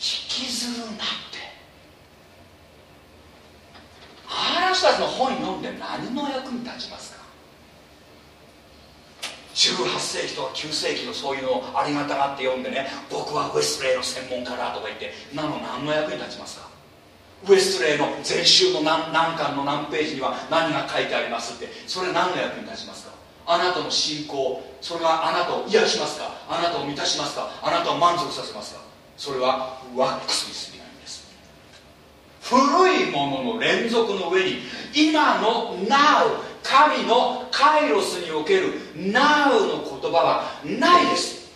引きずるなって。あなたたちの本読んで何の役に立ちますか？18世紀とか9世紀のそういうのをありがたがって読んでね僕はウェスレーの専門家だとか言ってなの何の役に立ちますか？ウェスレーの全集の何何巻の何ページには何が書いてありますってそれ何の役に立ちますか？あなたの信仰それがあなたを癒しますか？あなたを満たしますか？あなたを満足させますか？それはワックスに過ぎないんです。古いものの連続の上に今の Now 神のカイロスにおける Now の言葉はないです。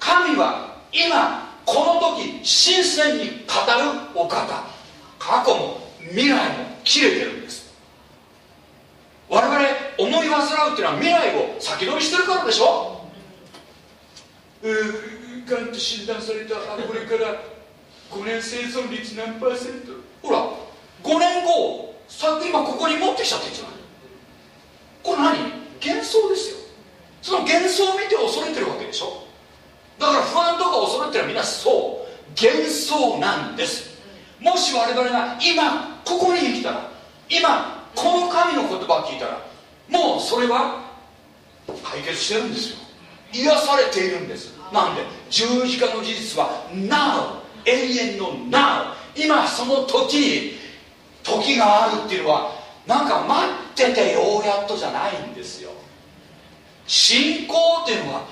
神は今この時新鮮に語るお方。過去も未来も切れてるんです。我々思い煩うっていうのは未来を先取りしてるからでしょ。うーがんと診断されたあこれから5年生存率何パーセント？ほら5年後さっき今ここに持ってきちゃってるじゃないこれ何？幻想ですよ。その幻想を見て恐れてるわけでしょ？だから不安とか恐れてるみんなそう。幻想なんです。もし我々が今ここに生きたら今この神の言葉を聞いたらもうそれは解決してるんですよ。癒されているんです。なんで？十字架の事実は Now 永遠の Now 今その時に時があるっていうのはなんか待っててようやっとじゃないんですよ。信仰っていうのは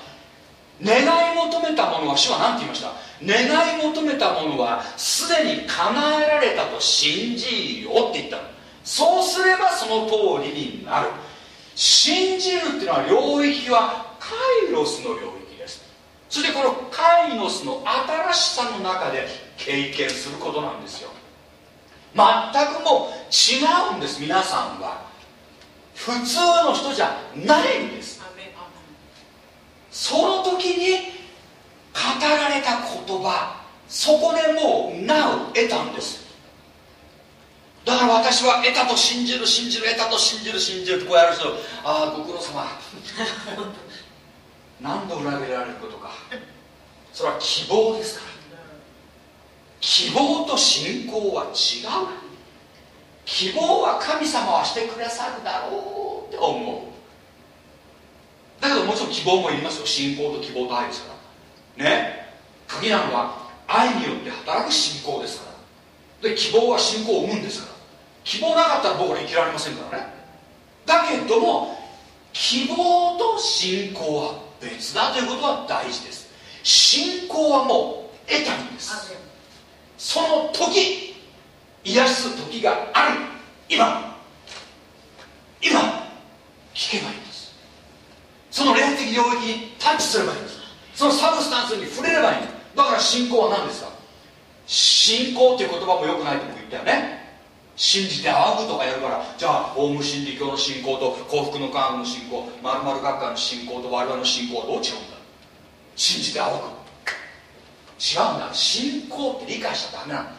願い求めたものは主は何て言いました？願い求めたものはすでに叶えられたと信じよって言ったの。そうすればその通りになる。信じるっていうのは領域はカイロスの領域。そしてこのカイノスの新しさの中で経験することなんですよ。全くもう違うんです皆さんは。普通の人じゃないんです。その時に語られた言葉そこでもうなお得たんです。だから私は得たと信じる信じる得たと信じる信じるってこうやる人ああご苦労様。何度裏切られることか。それは希望ですから。希望と信仰は違う。希望は神様はしてくださるだろうって思う。だけどもちろん希望もいりますよ。信仰と希望と愛ですから。ね。鍵なのは愛によって働く信仰ですから。で希望は信仰を生むんですから。希望なかったら僕ら生きられませんからね。だけども希望と信仰は別だということは大事です。信仰はもう得たんです。その時癒す時がある。今。今。聞けばいいんです。その霊的領域にタッチすればいいんです。そのサブスタンスに触れればいいんです。だから信仰は何ですか？信仰っていう言葉もよくないと僕言ったよね。信じて仰ぐとかやるからじゃあオウム真理教の信仰と幸福の科学の信仰まる学科の信仰と我々の信仰はどう違うんだ？信じて仰ぐ。違うんだ。信仰って理解しちゃダメなの。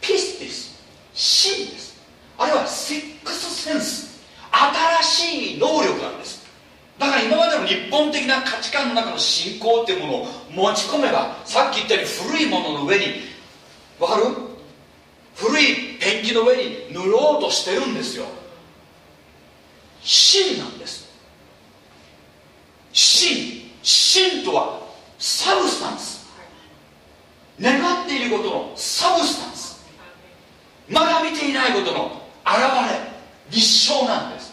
ピスティス。真です。あれはセックスセンス。新しい能力なんです。だから今までの日本的な価値観の中の信仰っていうものを持ち込めばさっき言ったように古いものの上にわかる？古いペンキの上に塗ろうとしてるんですよ。真なんです。真。真とはサブスタンス願っていることのサブスタンスまだ見ていないことの現れ立証なんです、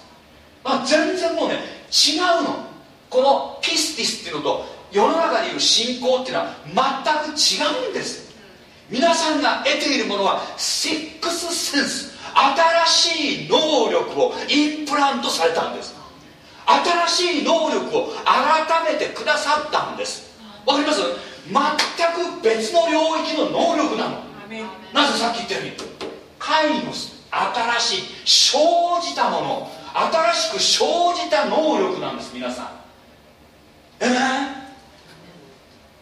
まあ、全然もうね違うの。このピスティスっていうのと世の中にいる信仰っていうのは全く違うんです。皆さんが得ているものはシックスセンス新しい能力をインプラントされたんです。新しい能力を改めてくださったんです。わかります？全く別の領域の能力なの。なぜさっき言ったように？カイノス新しい生じたもの。新しく生じた能力なんです皆さん。ええ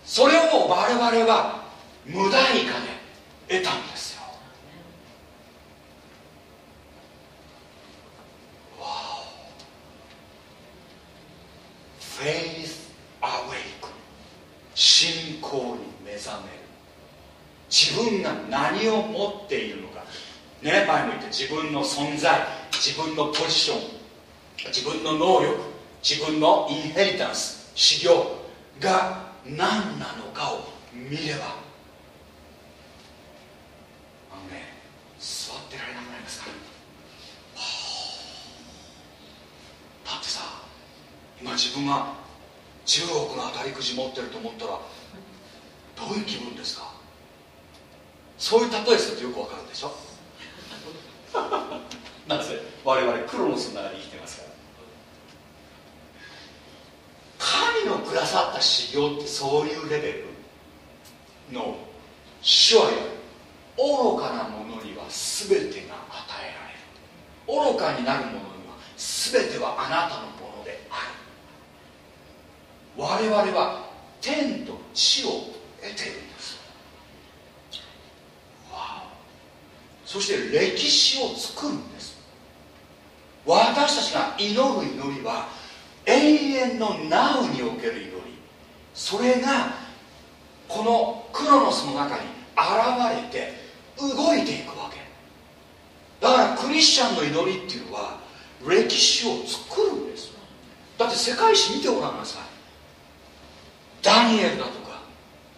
それを我々は無代価で得たんですよ。わおフェイスアウェイク信仰に目覚める。自分が何を持っているのか。ね前も言った自分の存在。自分のポジション。自分の能力。自分のインヘリタンス。修行。が何なのかを見ればあのね座ってられなくなりますか、だってさ今自分が10億の当たりくじ持ってると思ったらどういう気分ですか？そういう例えするとよくわかるでしょ？なぜ？我々クロノスの中に生きてますから。神のくださった修行ってそういうレベルの主は言う愚かなもの。全てが与えられる。愚かになるものには全てはあなたのものである。我々は天と地を得ているんです。わそして歴史を作るんです。私たちが祈る祈りは永遠の Now における祈り。それがこのクロノスの中に現れて動いていく。だからクリスチャンの祈りっていうのは歴史を作るんですだって世界史見てごらんなさい。ダニエルだとか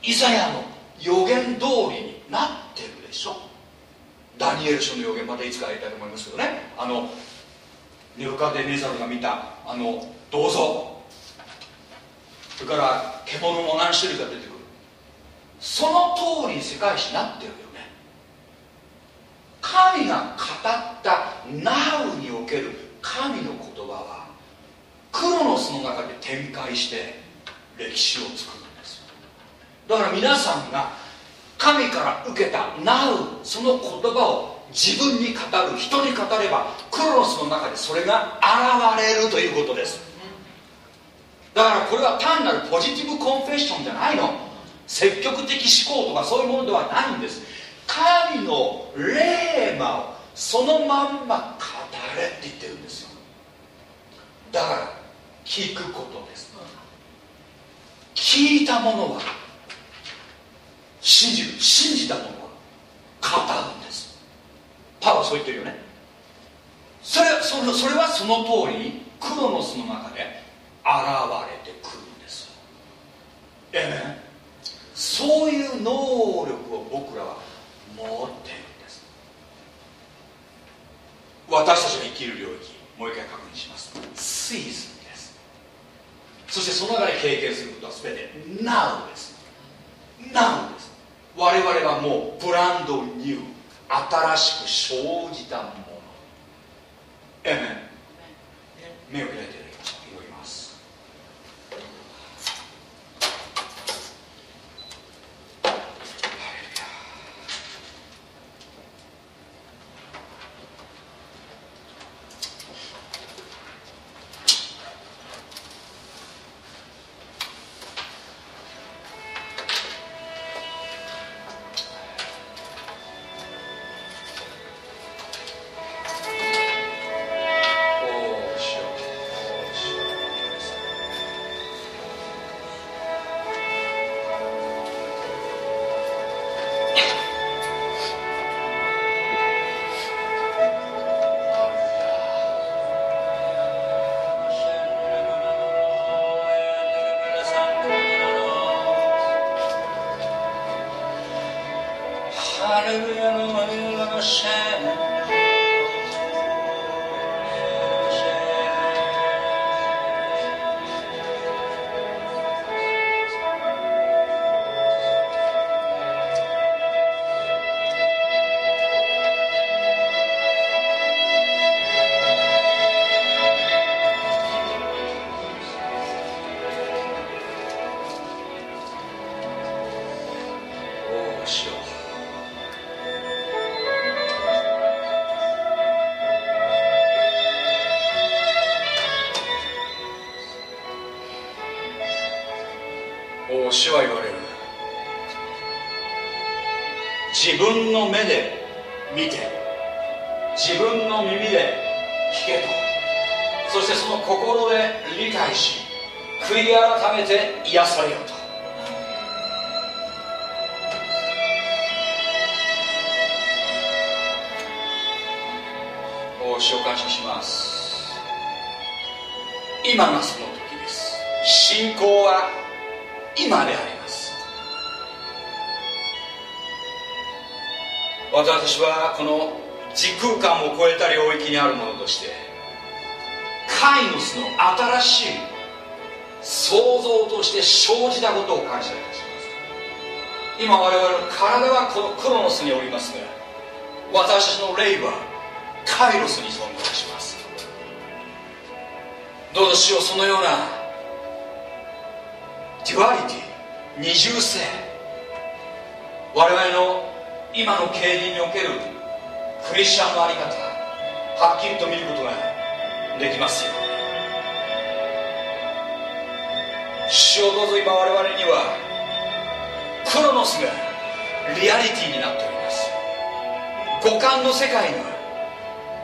イザヤの予言通りになってるでしょ。ダニエル書の予言またいつかやりたいと思いますけどね。あのネブカデネザルが見たあの銅像。それから獣も何種類か出てくる。その通りに世界史になってる神が語った Now における神の言葉はクロノスの中で展開して歴史を作るんですだから皆さんが神から受けた Now その言葉を自分に語る人に語ればクロノスの中でそれが現れるということです。だからこれは単なるポジティブコンフェッションじゃないの。積極的思考とかそういうものではないんです。神の霊魔をそのまんま語れって言ってるんですよ。だから聞くことです。聞いたものは信じる信じたものは語るんです。パウはそう言ってるよね。それそれそれはその通りにクロノスの中で現れてくるんです。ええねそういう能力を僕らは持っているんです。私たちが生きる領域もう一回確認します。シーズンです。そしてその中で経験することは全て Now です。Now です。我々はもうブランドニュー新しく生じたもの。えめ目を開いてこのクロノスにおりますが私たちの霊はカイロスに存在します。どうぞ主よそのような duality 二重性我々の今の経綸におけるクリスチャンの在り方はっきりと見ることができますよ主よどうぞ今我々にはクロノスがリアリティになっております。五感の世界が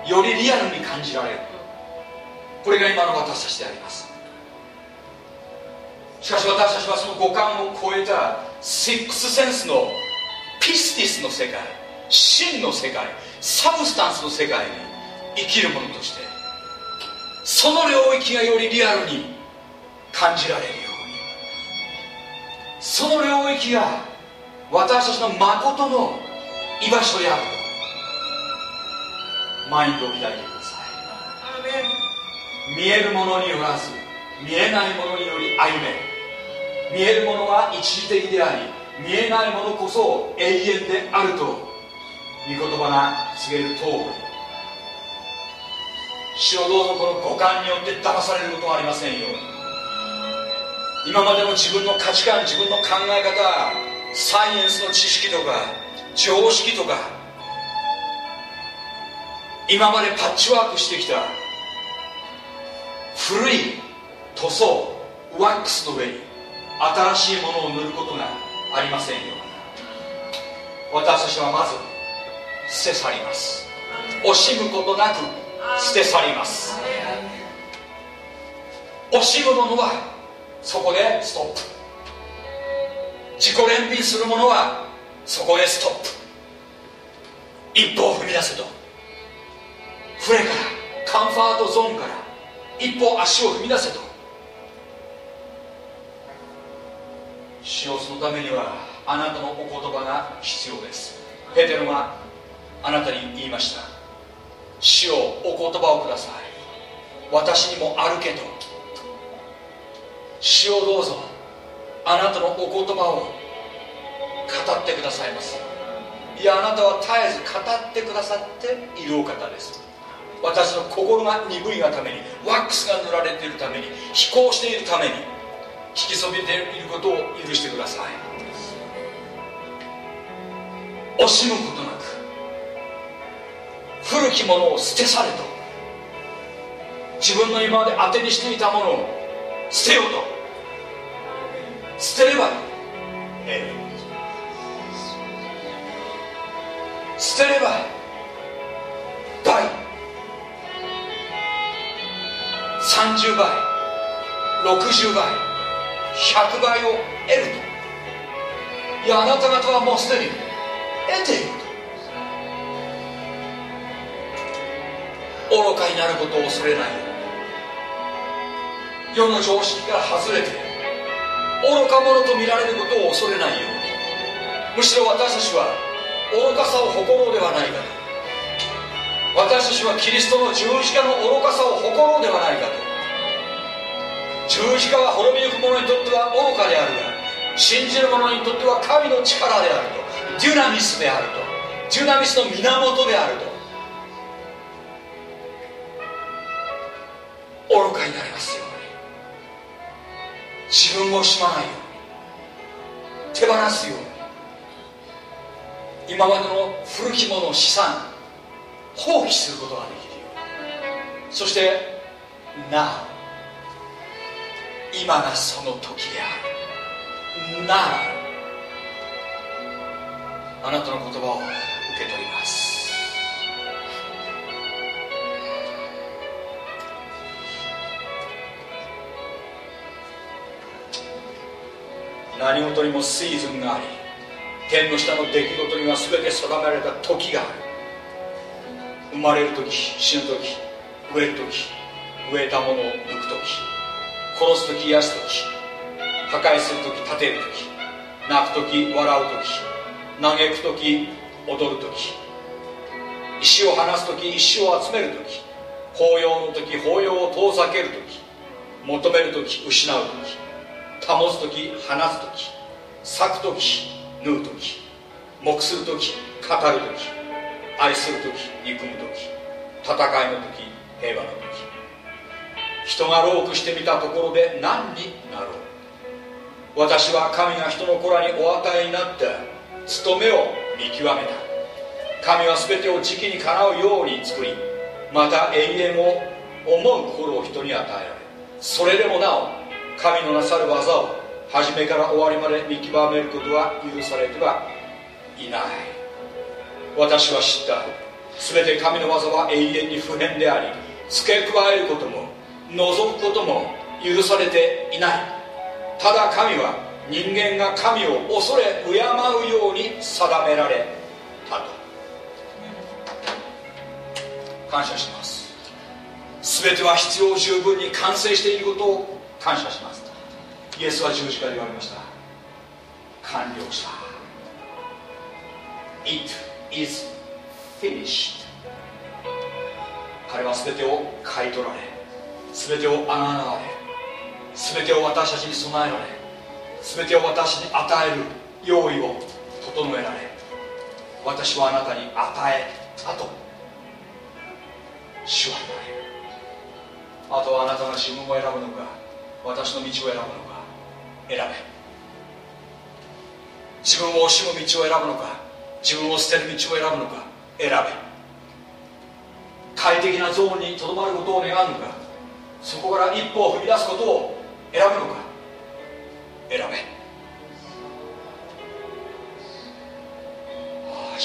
よりリアルに感じられる。これが今の私たちであります。しかし私たちはその五感を超えたシックスセンスのピスティスの世界真の世界サブスタンスの世界に生きるものとしてその領域がよりリアルに感じられるようにその領域が私たちの誠の居場所である。とマインドを開いてください。見えるものによらず見えないものにより歩め。見えるものは一時的であり見えないものこそ永遠であると御言葉が告げる通り主をどうぞこの五感によって騙されることはありませんよ。うに今までの自分の価値観自分の考え方サイエンスの知識とか常識とか今までパッチワークしてきた古い塗装ワックスの上に新しいものを塗ることがありませんよ私たちはまず捨て去ります。惜しむことなく捨て去ります。惜しむものはそこでストップ自己憐憫する者はそこでストップ。一歩を踏み出せと。船からカンファートゾーンから一歩足を踏み出せと。主をそのためにはあなたのお言葉が必要です。ペテロがあなたに言いました。主をお言葉をください。私にも歩けと。主をどうぞ。あなたのお言葉を語ってくださいます。いやあなたは絶えず語ってくださっているお方です。私の心が鈍いがためにワックスが塗られているために飛行しているために引きそびれていることを許してください。惜しむことなく古きものを捨て去れと自分の今まで当てにしていたものを捨てようと捨てればいい、ええ、捨てれば倍30倍60倍100倍を得ると。いやあなた方はもうすでに得ていると。愚かになることを恐れないように。世の常識から外れて愚か者と見られることを恐れないように。むしろ私たちは愚かさを誇ろうではないかと。私たちはキリストの十字架の愚かさを誇ろうではないかと。十字架は滅びゆく者にとっては愚かであるが信じる者にとっては神の力であると。デュナミスであると。デュナミスの源であると。愚かになりますよ。自分を惜しまないように。手放すように。今までの古きもの資産放棄することができるように。そしてなお今がその時である。ならあなたの言葉を受け取ります。何事にもシーズンがあり天の下の出来事には全て定められた時がある。生まれる時死ぬ時植える時植えたものを抜く時殺す時癒す時破壊する時立てる時泣く時笑う時嘆く時踊る時石を離す時石を集める時法要の時法要を遠ざける時求める時失う時。保つ時放つ時咲く時縫う時黙する時語る時愛する時憎む時戦いの時平和の時。人がロークしてみたところで何になろう。私は神が人の子らにお与えになって務めを見極めた。神は全てを時期にかなうように作りまた永遠を思う心を人に与えられそれでもなお神のなさる技を初めから終わりまで見極めることは許されてはいない私は知った全て神の技は永遠に不変であり付け加えることも除くことも許されていない。ただ神は人間が神を恐れ敬うように定められたと。感謝します。全ては必要十分に完成していることを感謝します。イエスは十字架で言われました。完了した。It is finished. 彼は全てを買い取られ全てをあがなわれ全てを私たちに備えられ全てを私に与える用意を整えられ私はあなたに与えたと主は言われあとはあなたが自分を選ぶのか。私の道を選ぶのか選べ。自分を惜しむ道を選ぶのか自分を捨てる道を選ぶのか選べ。快適なゾーンにとどまることを願うのかそこから一歩を踏み出すことを選ぶのか選べ。ああ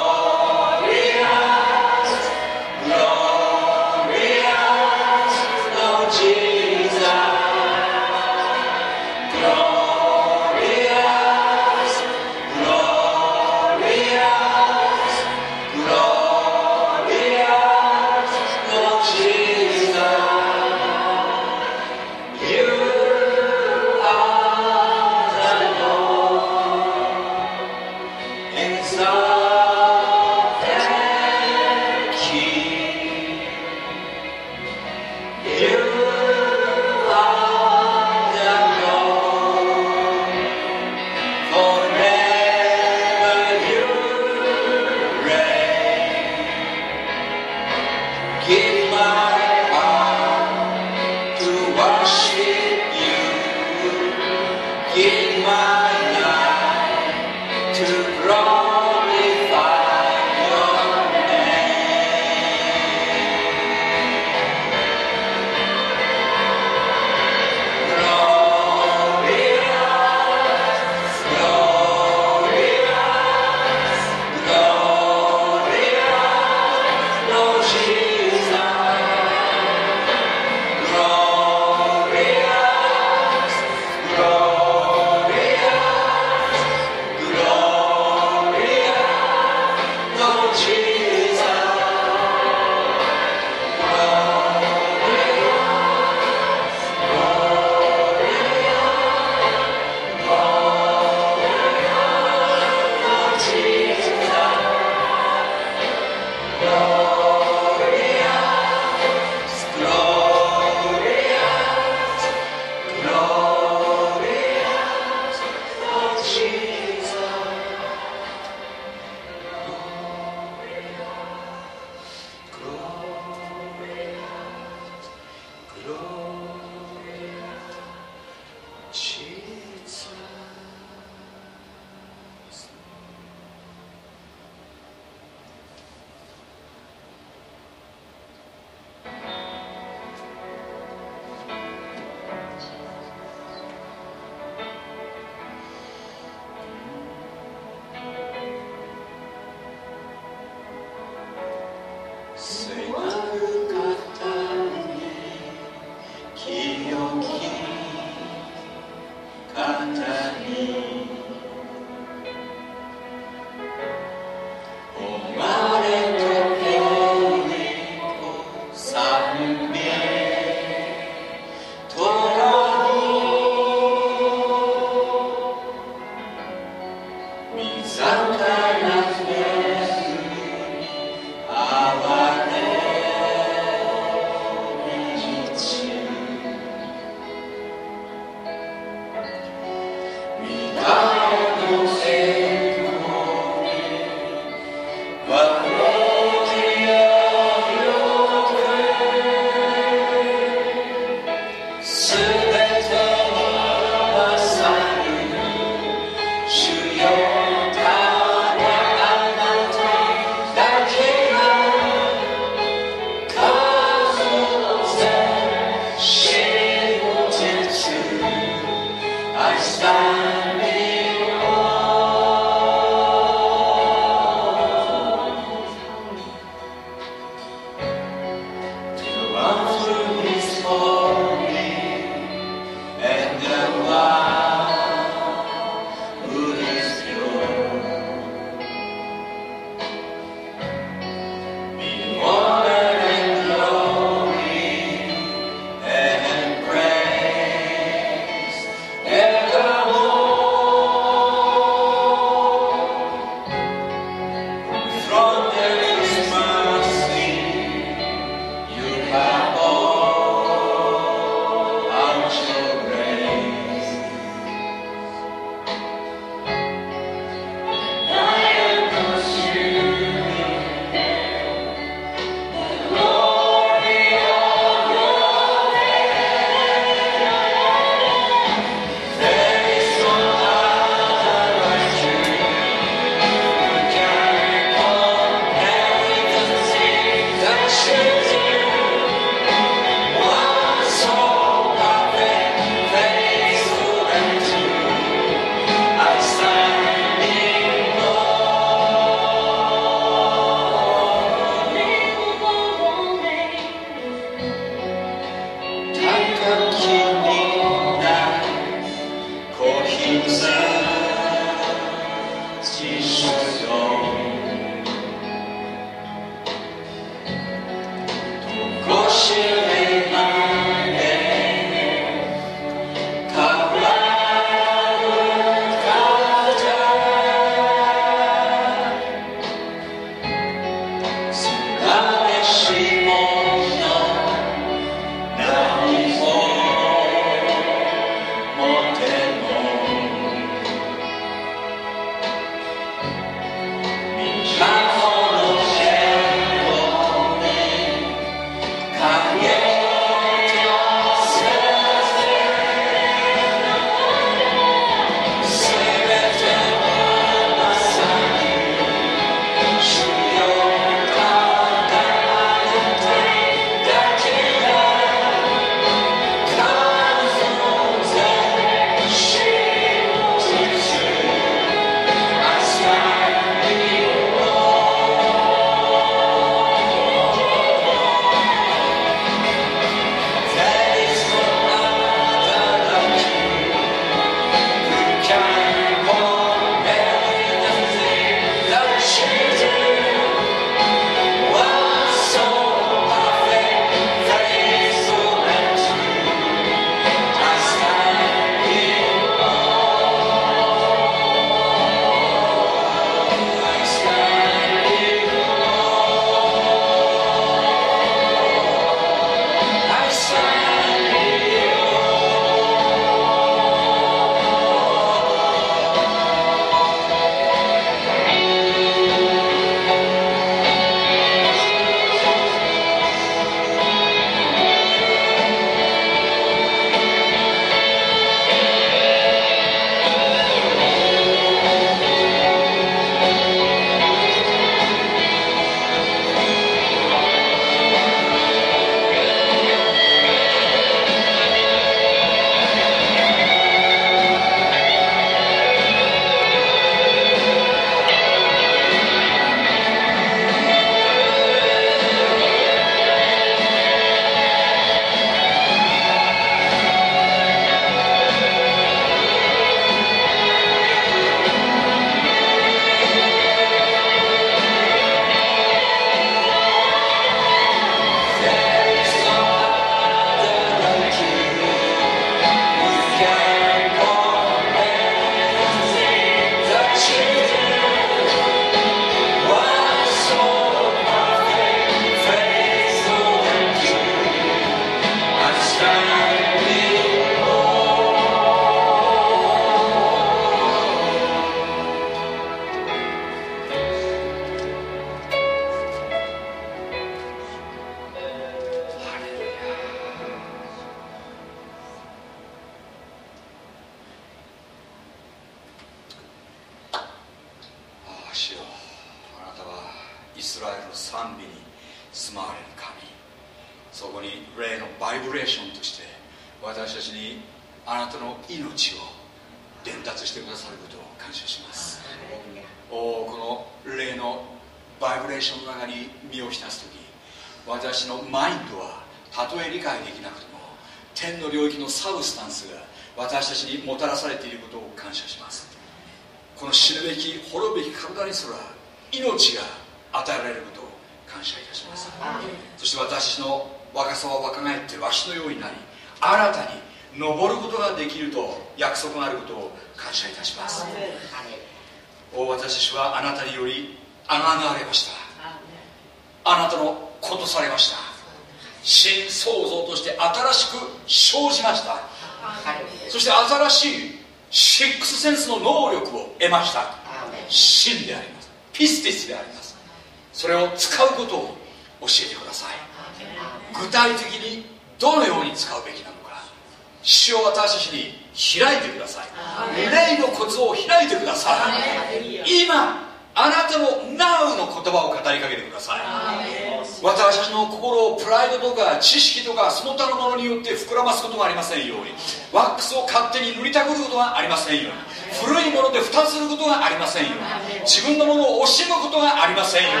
か知識とかその他のものによって膨らますことがありませんように。ワックスを勝手に塗りたくることがありませんように。古いもので蓋することがありませんように。自分のものを惜しむことがありませんように。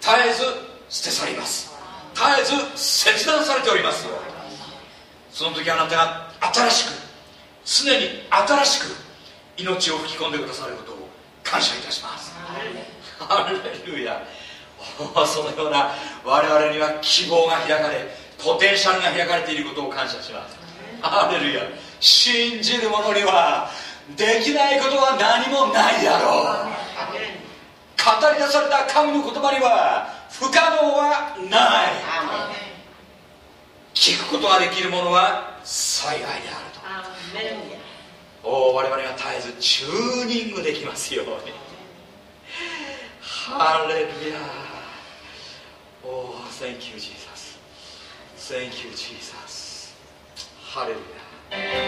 絶えず捨て去ります。絶えず切断されておりますよ。その時あなたが新しく常に新しく命を吹き込んでくださることを感謝いたします。ハレルヤ そのような我々には希望が開かれポテンシャルが開かれていることを感謝します。ハレルヤ。信じる者にはできないことは何もないだろう。語り出された神の言葉には不可能はない。聞くことができるものは幸いであると。お我々が絶えずチューニングできますように。ハレルヤお Thank you Jesus Thank you Jesus Hallelujah.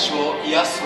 私を癒す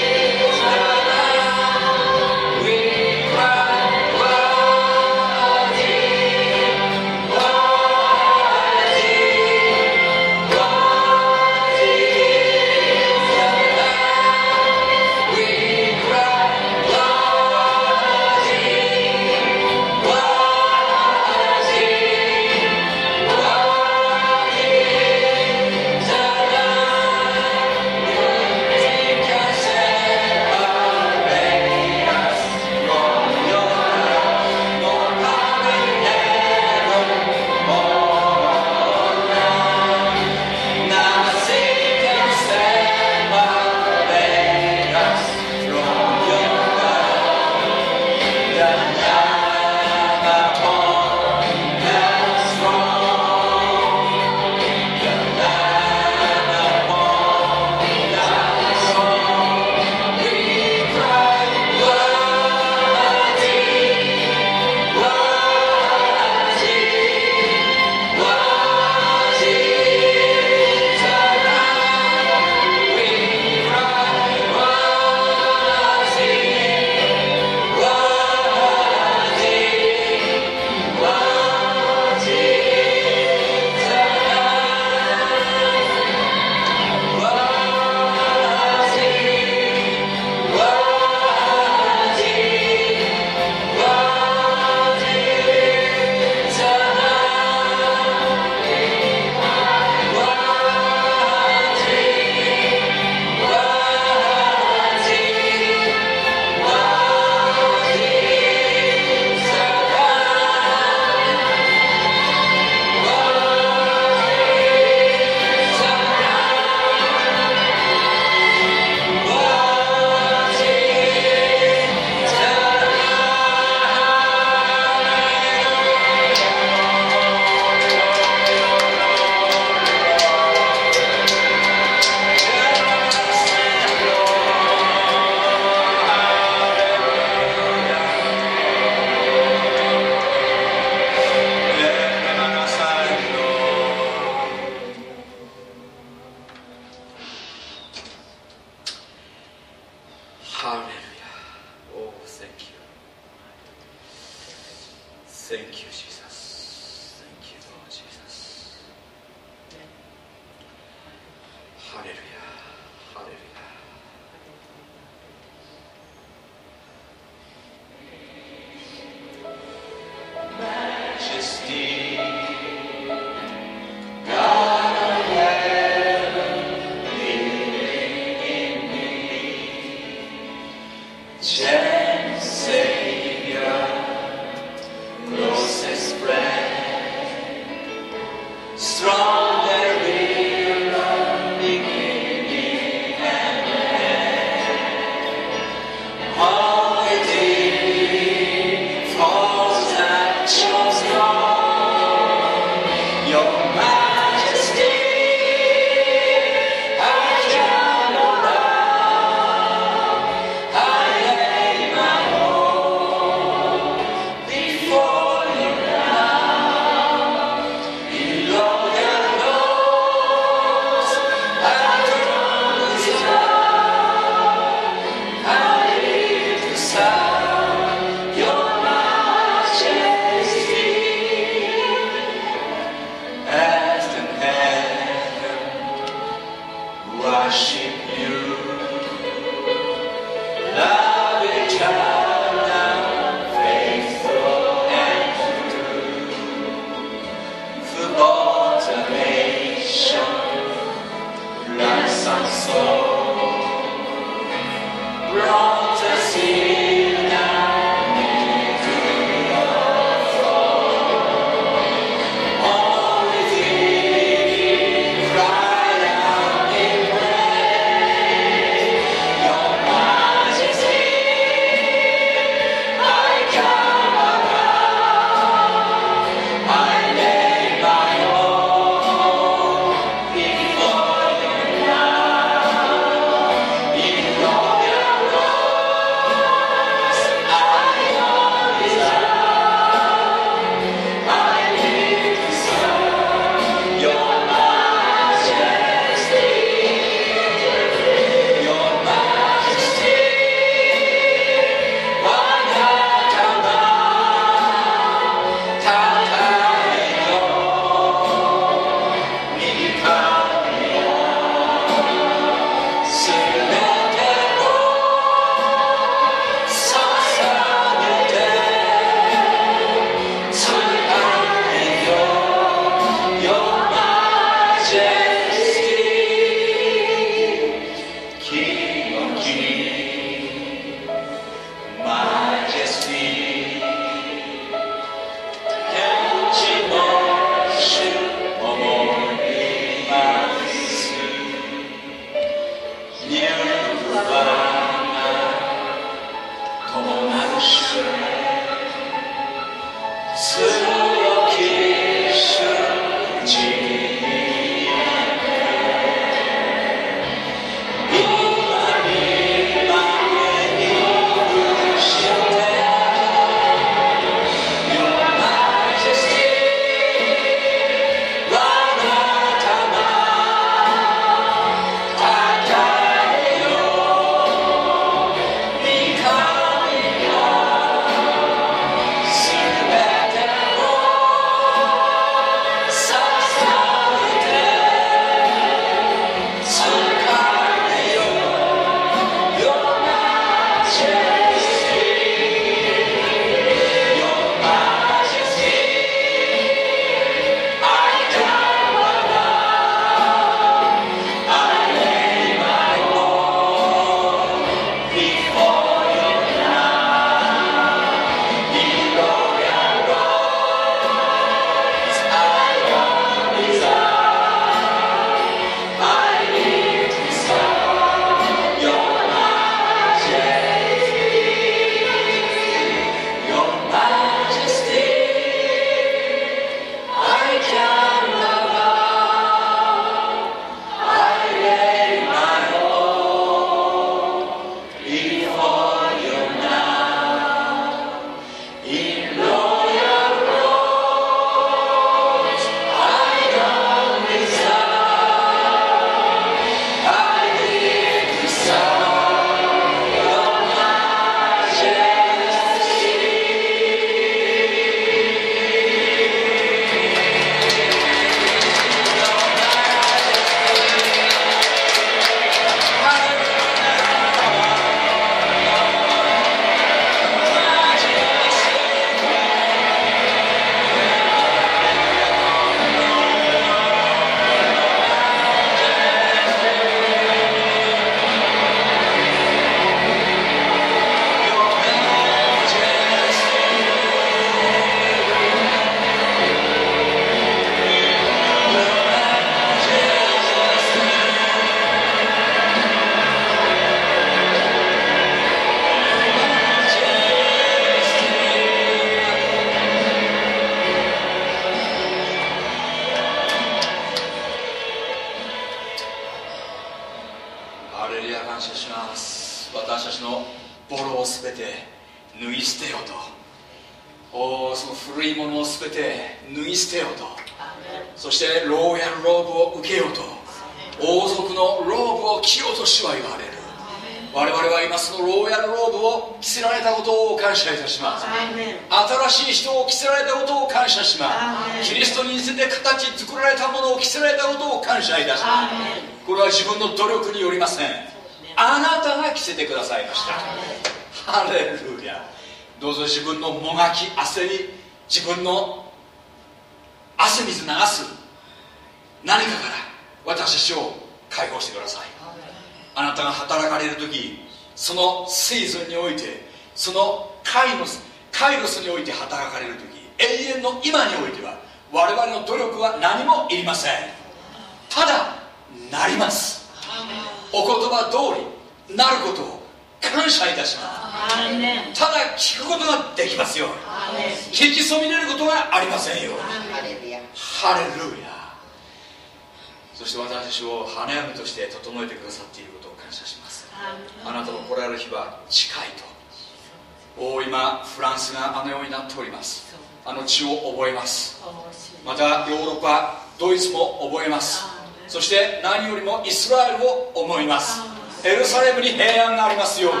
よりもイスラエルを思います。エルサレムに平安がありますように。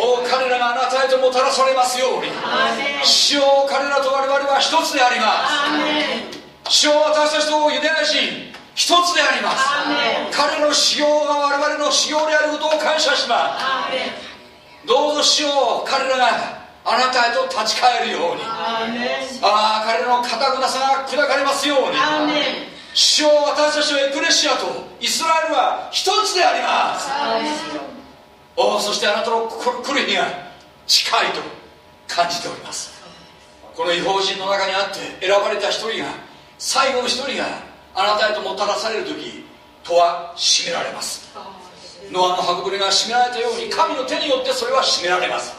お彼らがあなたへともたらされますように。主よ彼らと我々は一つであります。主よ私たちとユダヤ人一つであります。彼の修行が我々の修行であることを感謝します。どうぞ主よ彼らがあなたへと立ち返るように。ああ彼らの堅くなさが砕かれますように主よ私たちのエクレシアとイスラエルは一つであります。おおそしてあなたの来る日が近いと感じております。この違法人の中にあって選ばれた一人が最後の一人があなたへともたらされる時戸は閉められます。ノアの箱舟が閉められたように神の手によってそれは閉められます。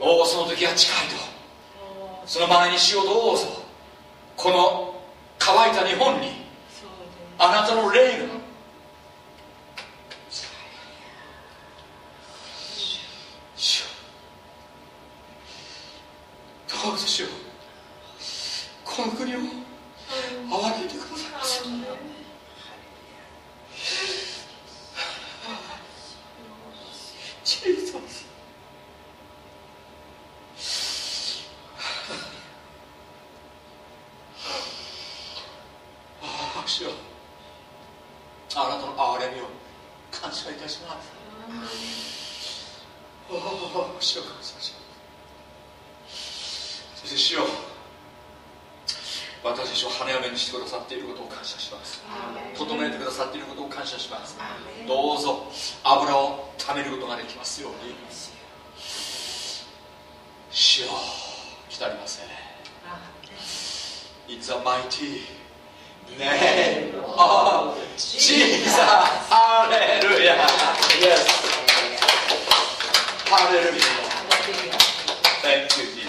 おおその時が近いと。その前にしようどうぞ。この乾いた日本にあなたの霊が。どうぞしようこの国を憐れんでください。ませジーザスああ主よあなたの憐れみを感謝いたします。おお主よ感謝しますそして主よ私たちを花嫁にしてくださっていることを感謝します整えてくださっていることを感謝しますどうぞ油を貯めることができますように主よ来たりません It's a mighty name of Jesus ハレルヤ Yes ハレルヤ Thank you Jesus